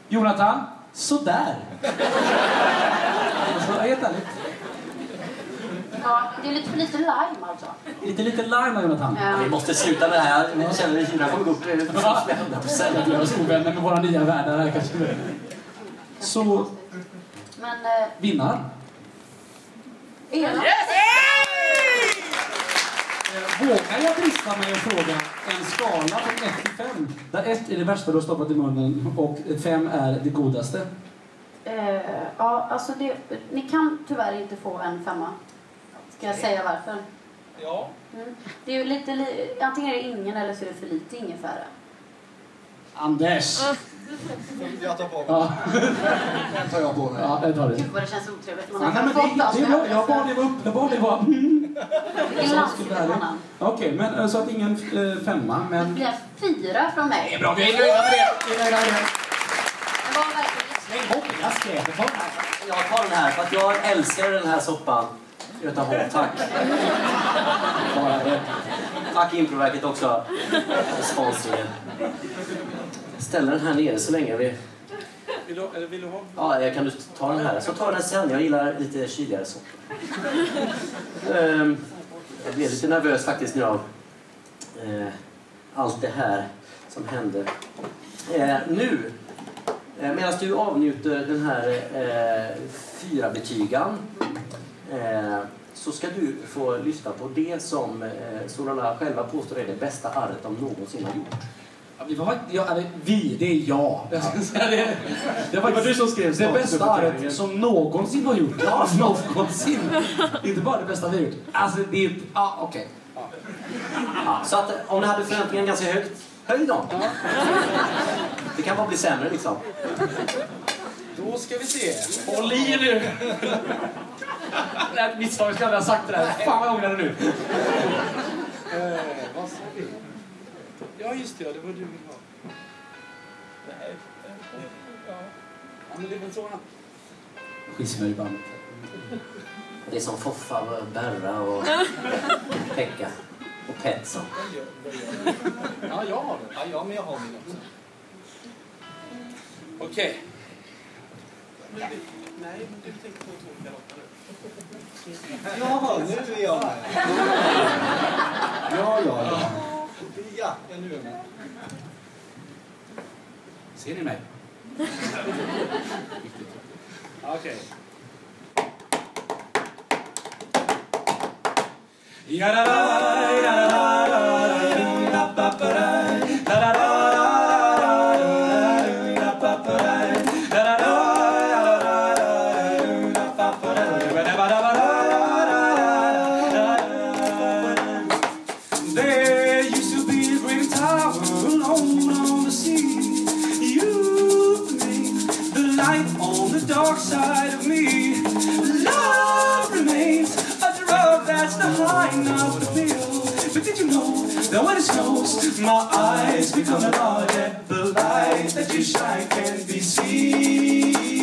Jonathan? Sådär. Alltså, helt ärligt. Ja, det är lite för lite lime alltså. Lite, lite lime Jonathan. Ja. Vi måste sluta med det här. Jag känner att Kina kommer gå upp till 100 Jag procent. blir oss ovänner med våra nya värdar här kanske. Så, Men eh, vinnaren. Ena, Vågar jag drista mig att fråga en skala från 1 till 5? Där 1 är det värsta du har stoppat i munnen och 5 är det godaste. eh, ja, alltså det, ni kan tyvärr inte få en femma. Ska jag säga varför? Ja. Mm. Det är ju lite, li, antingen är det ingen eller så är det för lite ingefära. Anders! Jag tar på mig. Ja, Den tar jag på mig. ja det tar du. Gud vad det känns otrevligt. Man har det, det är bra. Jag bad dig vara upp. Jag bad dig vara... Mm. Det? Okej, men eh, så att ingen eh, femma, Det men... blir en fyra från mig. Det är bra, vi är nöjda med det. Vi är nöjda med det. Det var verkligen Släng bort det skräpet. Kom. Jag tar den här för att jag älskar den här soppan. Göta Hov, tack. Tack Improverket också. Sponsringen. Ställa den här nere så länge vi... Vill du, vill du ha? Ja, jag kan du ta den här? Så tar den sen. Jag gillar lite kyligare sorter. Ehm, jag blev lite nervös faktiskt nu av eh, allt det här som hände. Eh, nu, eh, medan du avnjuter den här fyra betygan så ska du få lyssna på det som eh, själva påstår är det bästa arret de någonsin har gjort. Ja, vi, var, ja, vi, det är jag. Säga det, det var Det var du som skrev det bästa arret som någonsin har gjort. Ja, någonsin. Inte bara det bästa vi har gjort. Alltså, det är. Ja, okej. Ja. Ja, så att om ni hade förväntningarna ganska högt, höj dem! Det kan bara bli sämre liksom. Då ska vi se. Håll i nu! Det är ett misstag, jag aldrig ha sagt det där. Fan vad jag ångrar det nu. Eh, vad sa vi? Ja, just det. Ja, det var du vill ha. Nej. Ja. ja, men det är väl så. Skilsmässobandet. Det är som Foffa, och Berra och Pekka och Petson. Ja, jag har det. Ja, ja, men jag har min också. Okej. Det- Nej, men du tänkte på två låtar nu. Jaha, nu är jag med. Ja, ja, ja. Ja, ja nu är jag med. Ser ni mig? Okej. There that when it snows, my eyes become large and the light that you shine can be seen?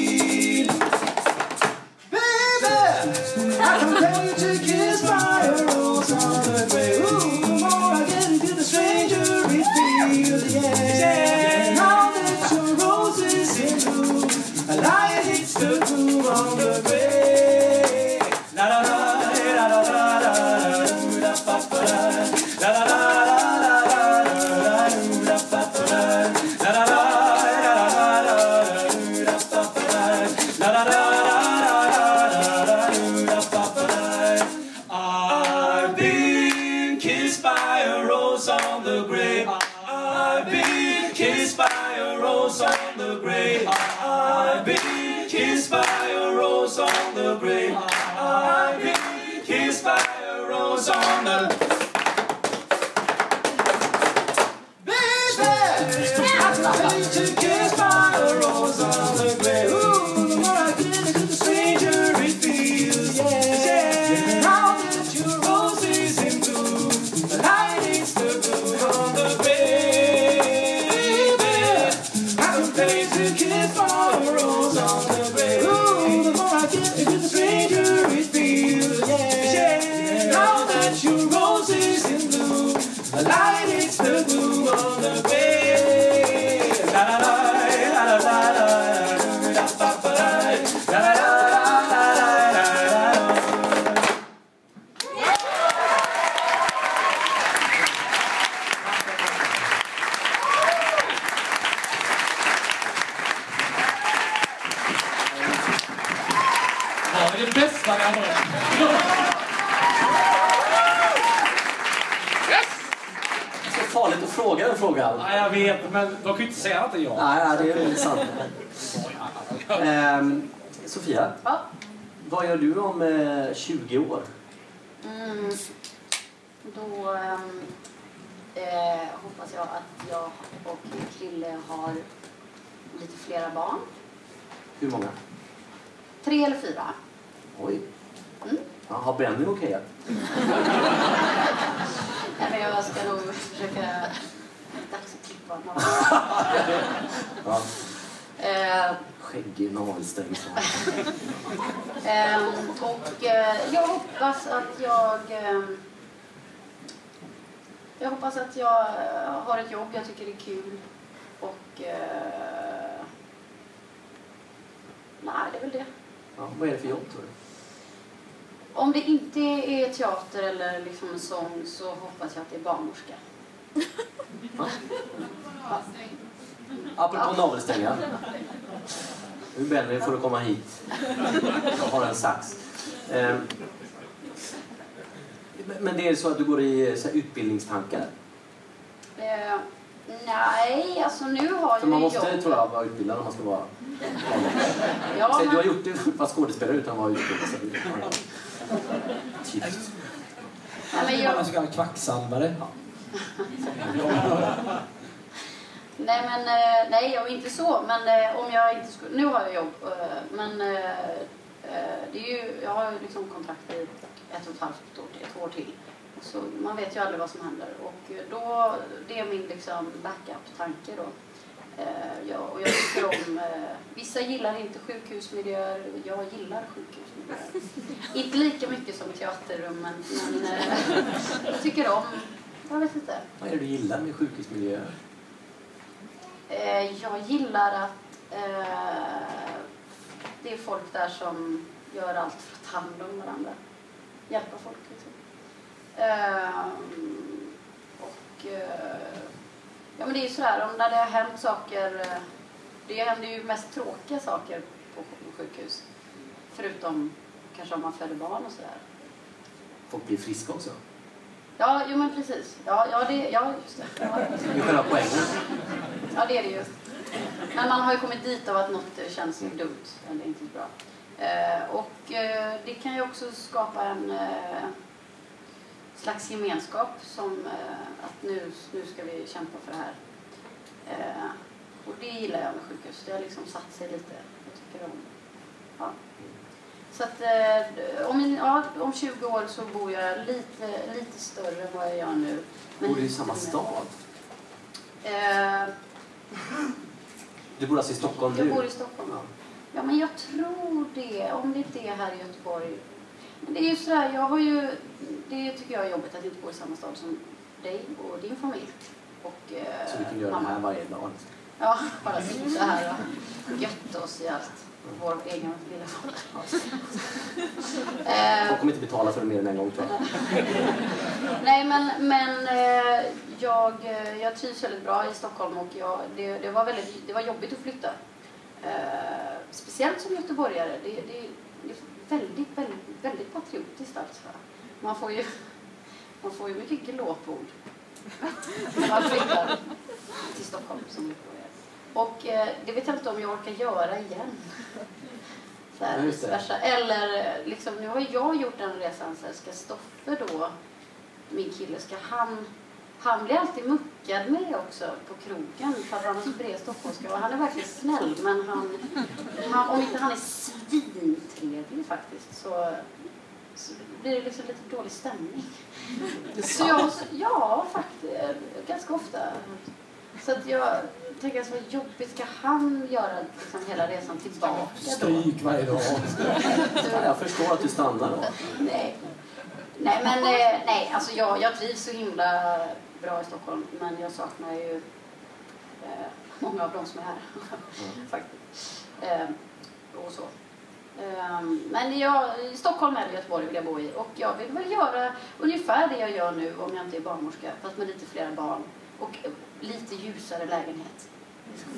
On the grave. Kissed by a rose on the Baby, I need to kiss a rose on the grave. Barn. Hur många? Tre eller fyra. Oj. Mm. Ja, har Benny okej? Nej, men jag ska nog försöka... Dags att klippa några. Ja. Eh, Skäggig navelsträng. Ehm, och eh, jag hoppas att jag... ehm, jag hoppas att jag eh, har ett jobb jag tycker är kul. Och... Eh, nej, det är väl det. Ja, vad är det för jobb tror du? Om det inte är teater eller liksom sång så hoppas jag att det är barnmorska. Apropå navelsträngar. Nu Benny får du komma hit. Jag har en sax. Eh, Men det är så att du går i eh, utbildningstankar? Nej, alltså nu har För jag man ju måste, jobb. tror jag, vara utbildad om man ska vara... Ja, Så Du har men, gjort det för att vara skådespelare utan att vara utbildad. nej, men Man är jag, så kallad kvacksalvare. nej, men eh, nej, jag är inte så. Men eh, om jag inte skulle... Nu har jag jobb. Eh, men det är ju, jag har ju liksom kontrakt i ett och ett halvt år till, två år till. Så man vet ju aldrig vad som händer. Och då, det är min liksom backup-tanke då. Eh, ja, och jag tycker om... Eh, vissa gillar inte sjukhusmiljöer. Jag gillar sjukhusmiljöer. inte lika mycket som teaterrummen, men eh, jag tycker om... Jag vet inte. Vad är det du gillar med sjukhusmiljöer? Eh, jag gillar att eh, det är folk där som gör allt för att ta hand om varandra. Hjälpa folk liksom. Eh, och eh, ja men det är ju sådär, om när det har hänt saker, eh, det händer ju mest tråkiga saker på sjukhus. Förutom kanske om man föder barn och sådär. Folk blir friska också. Ja, jo men precis. Ja, ja, det, ja just det. Ja. Det är själva poängen. Ja, det är det ju. Men man har ju kommit dit av att något känns dumt eller inte bra. Eh, och eh, det kan ju också skapa en eh, slags gemenskap som eh, att nu, nu ska vi kämpa för det här. Eh, och det gillar jag med sjukhus. Det har liksom satt sig lite. Jag tycker om. Ja. Så att eh, om, ja, om 20 år så bor jag lite, lite större än vad jag gör nu. Men Bor du i samma stad? Eh, Du bor alltså i Stockholm nu? jag bor i Stockholm. Ja. Ja, men jag tror det. Om det inte är här i Göteborg. Men det är ju sådär, jag har ju... Det tycker jag är jobbigt att inte bo i samma stad som dig och din familj. Och eh, Så vi kan göra det mamma. här varje dag? Ja, bara sitta här och götta oss i allt. Vår egen lilla vardag. Eh, Folk kommer inte betala för det mer än en gång tror jag. Nej, men, men eh, jag, eh, jag trivs väldigt bra i Stockholm och jag, det, det, var väldigt, det var jobbigt att flytta. Speciellt som göteborgare. Det, det, det väldigt, väldigt, väldigt patriotiskt alltså. Man får ju, man får ju mycket glåpord när man flyttar till Stockholm som. Och eh, det vet jag inte om jag orkar göra igen. Så här. Eller eh, liksom, nu har jag gjort den resan. Så här, ska Stoffe då, min kille, ska han... Han blir alltid muckad med också på krogen för att han har så bred stockholmska. Och han är verkligen snäll men han, han, om inte han är svintrevlig faktiskt så, så blir det liksom lite dålig stämning. Så jag, ja, faktiskt. Ganska ofta. Så att jag tänker att vad jobbigt ska han göra liksom hela resan tillbaka då? Stryk varje dag. Ja, jag förstår att du stannar då. Nej. Nej, men eh, nej, alltså jag, jag trivs så himla bra i Stockholm men jag saknar ju eh, många av de som är här. Faktiskt. Eh, och så. Eh, men jag, i Stockholm eller Göteborg vill jag bo i och jag vill väl göra ungefär det jag gör nu om jag inte är barnmorska fast med lite flera barn och lite ljusare lägenhet.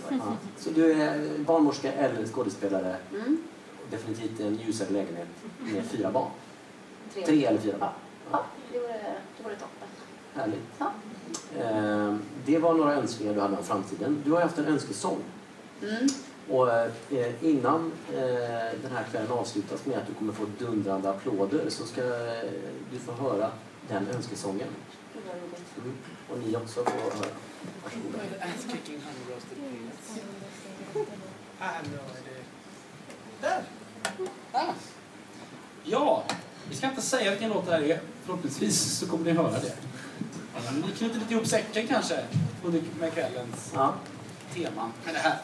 Ja. Så du är barnmorska eller skådespelare? Mm, Definitivt en ljusare lägenhet med fyra barn. tre. Tre eller fyra barn. Ja, det vore, det vore toppen. Härligt. Ja. Eh, Det var några önskningar du hade om framtiden. Du har haft en önskesång. Mm. Och eh, innan eh, den här kvällen avslutas med att du kommer få dundrande applåder så ska du få höra den önskesången. Mm. Och ni också får höra. Varsågoda. Där! Ah. Ja, vi ska inte säga vilken låt det här är. Förhoppningsvis så kommer ni höra det. Ja, Ni knyter lite ihop säcken kanske under med kvällens Ja. teman med det här.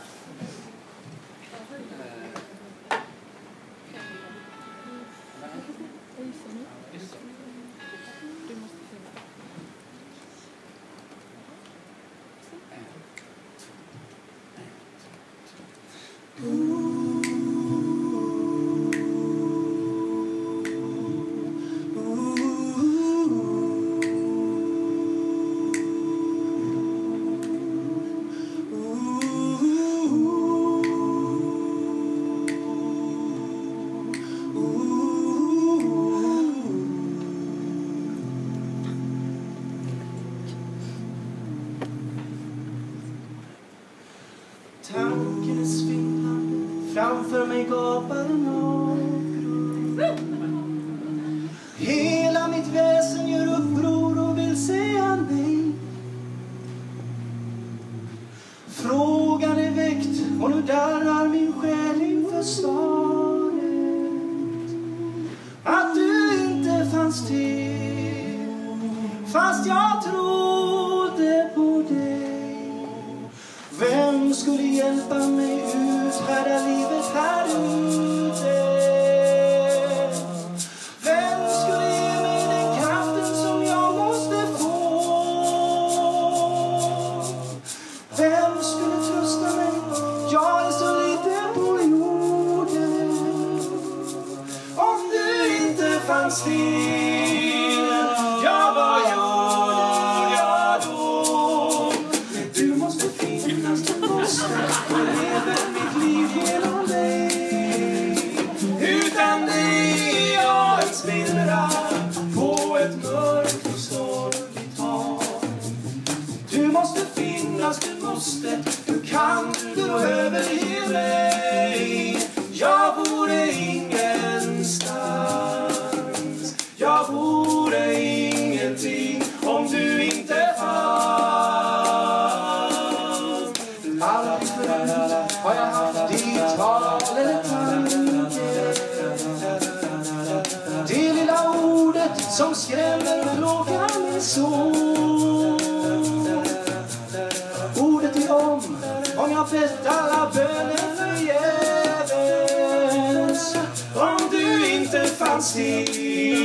see.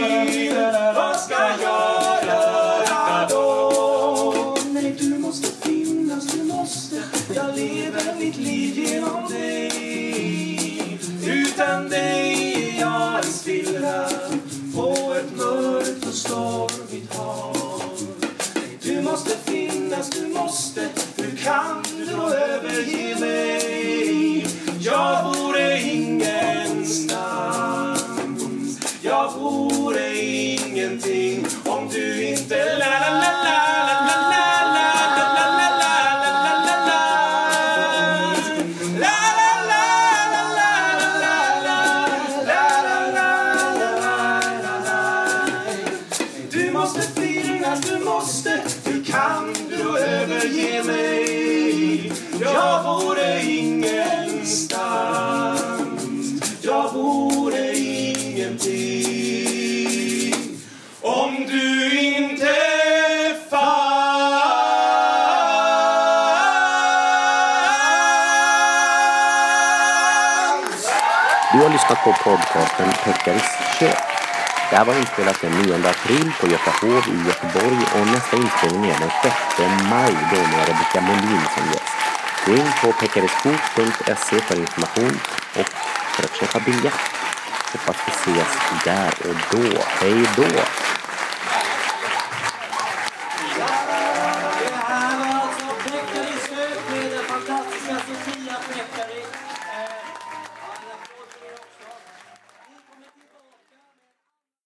Thank you. på podcasten Pekkaris kök. Det här var inspelat den 9 april på Götahov i Göteborg och nästa inspelning är den 6 maj då med Rebecka Molin som gäst. Gå in på pekkarisbok.se för information och för att köpa biljett. Hoppas vi ses där och då. Hej då!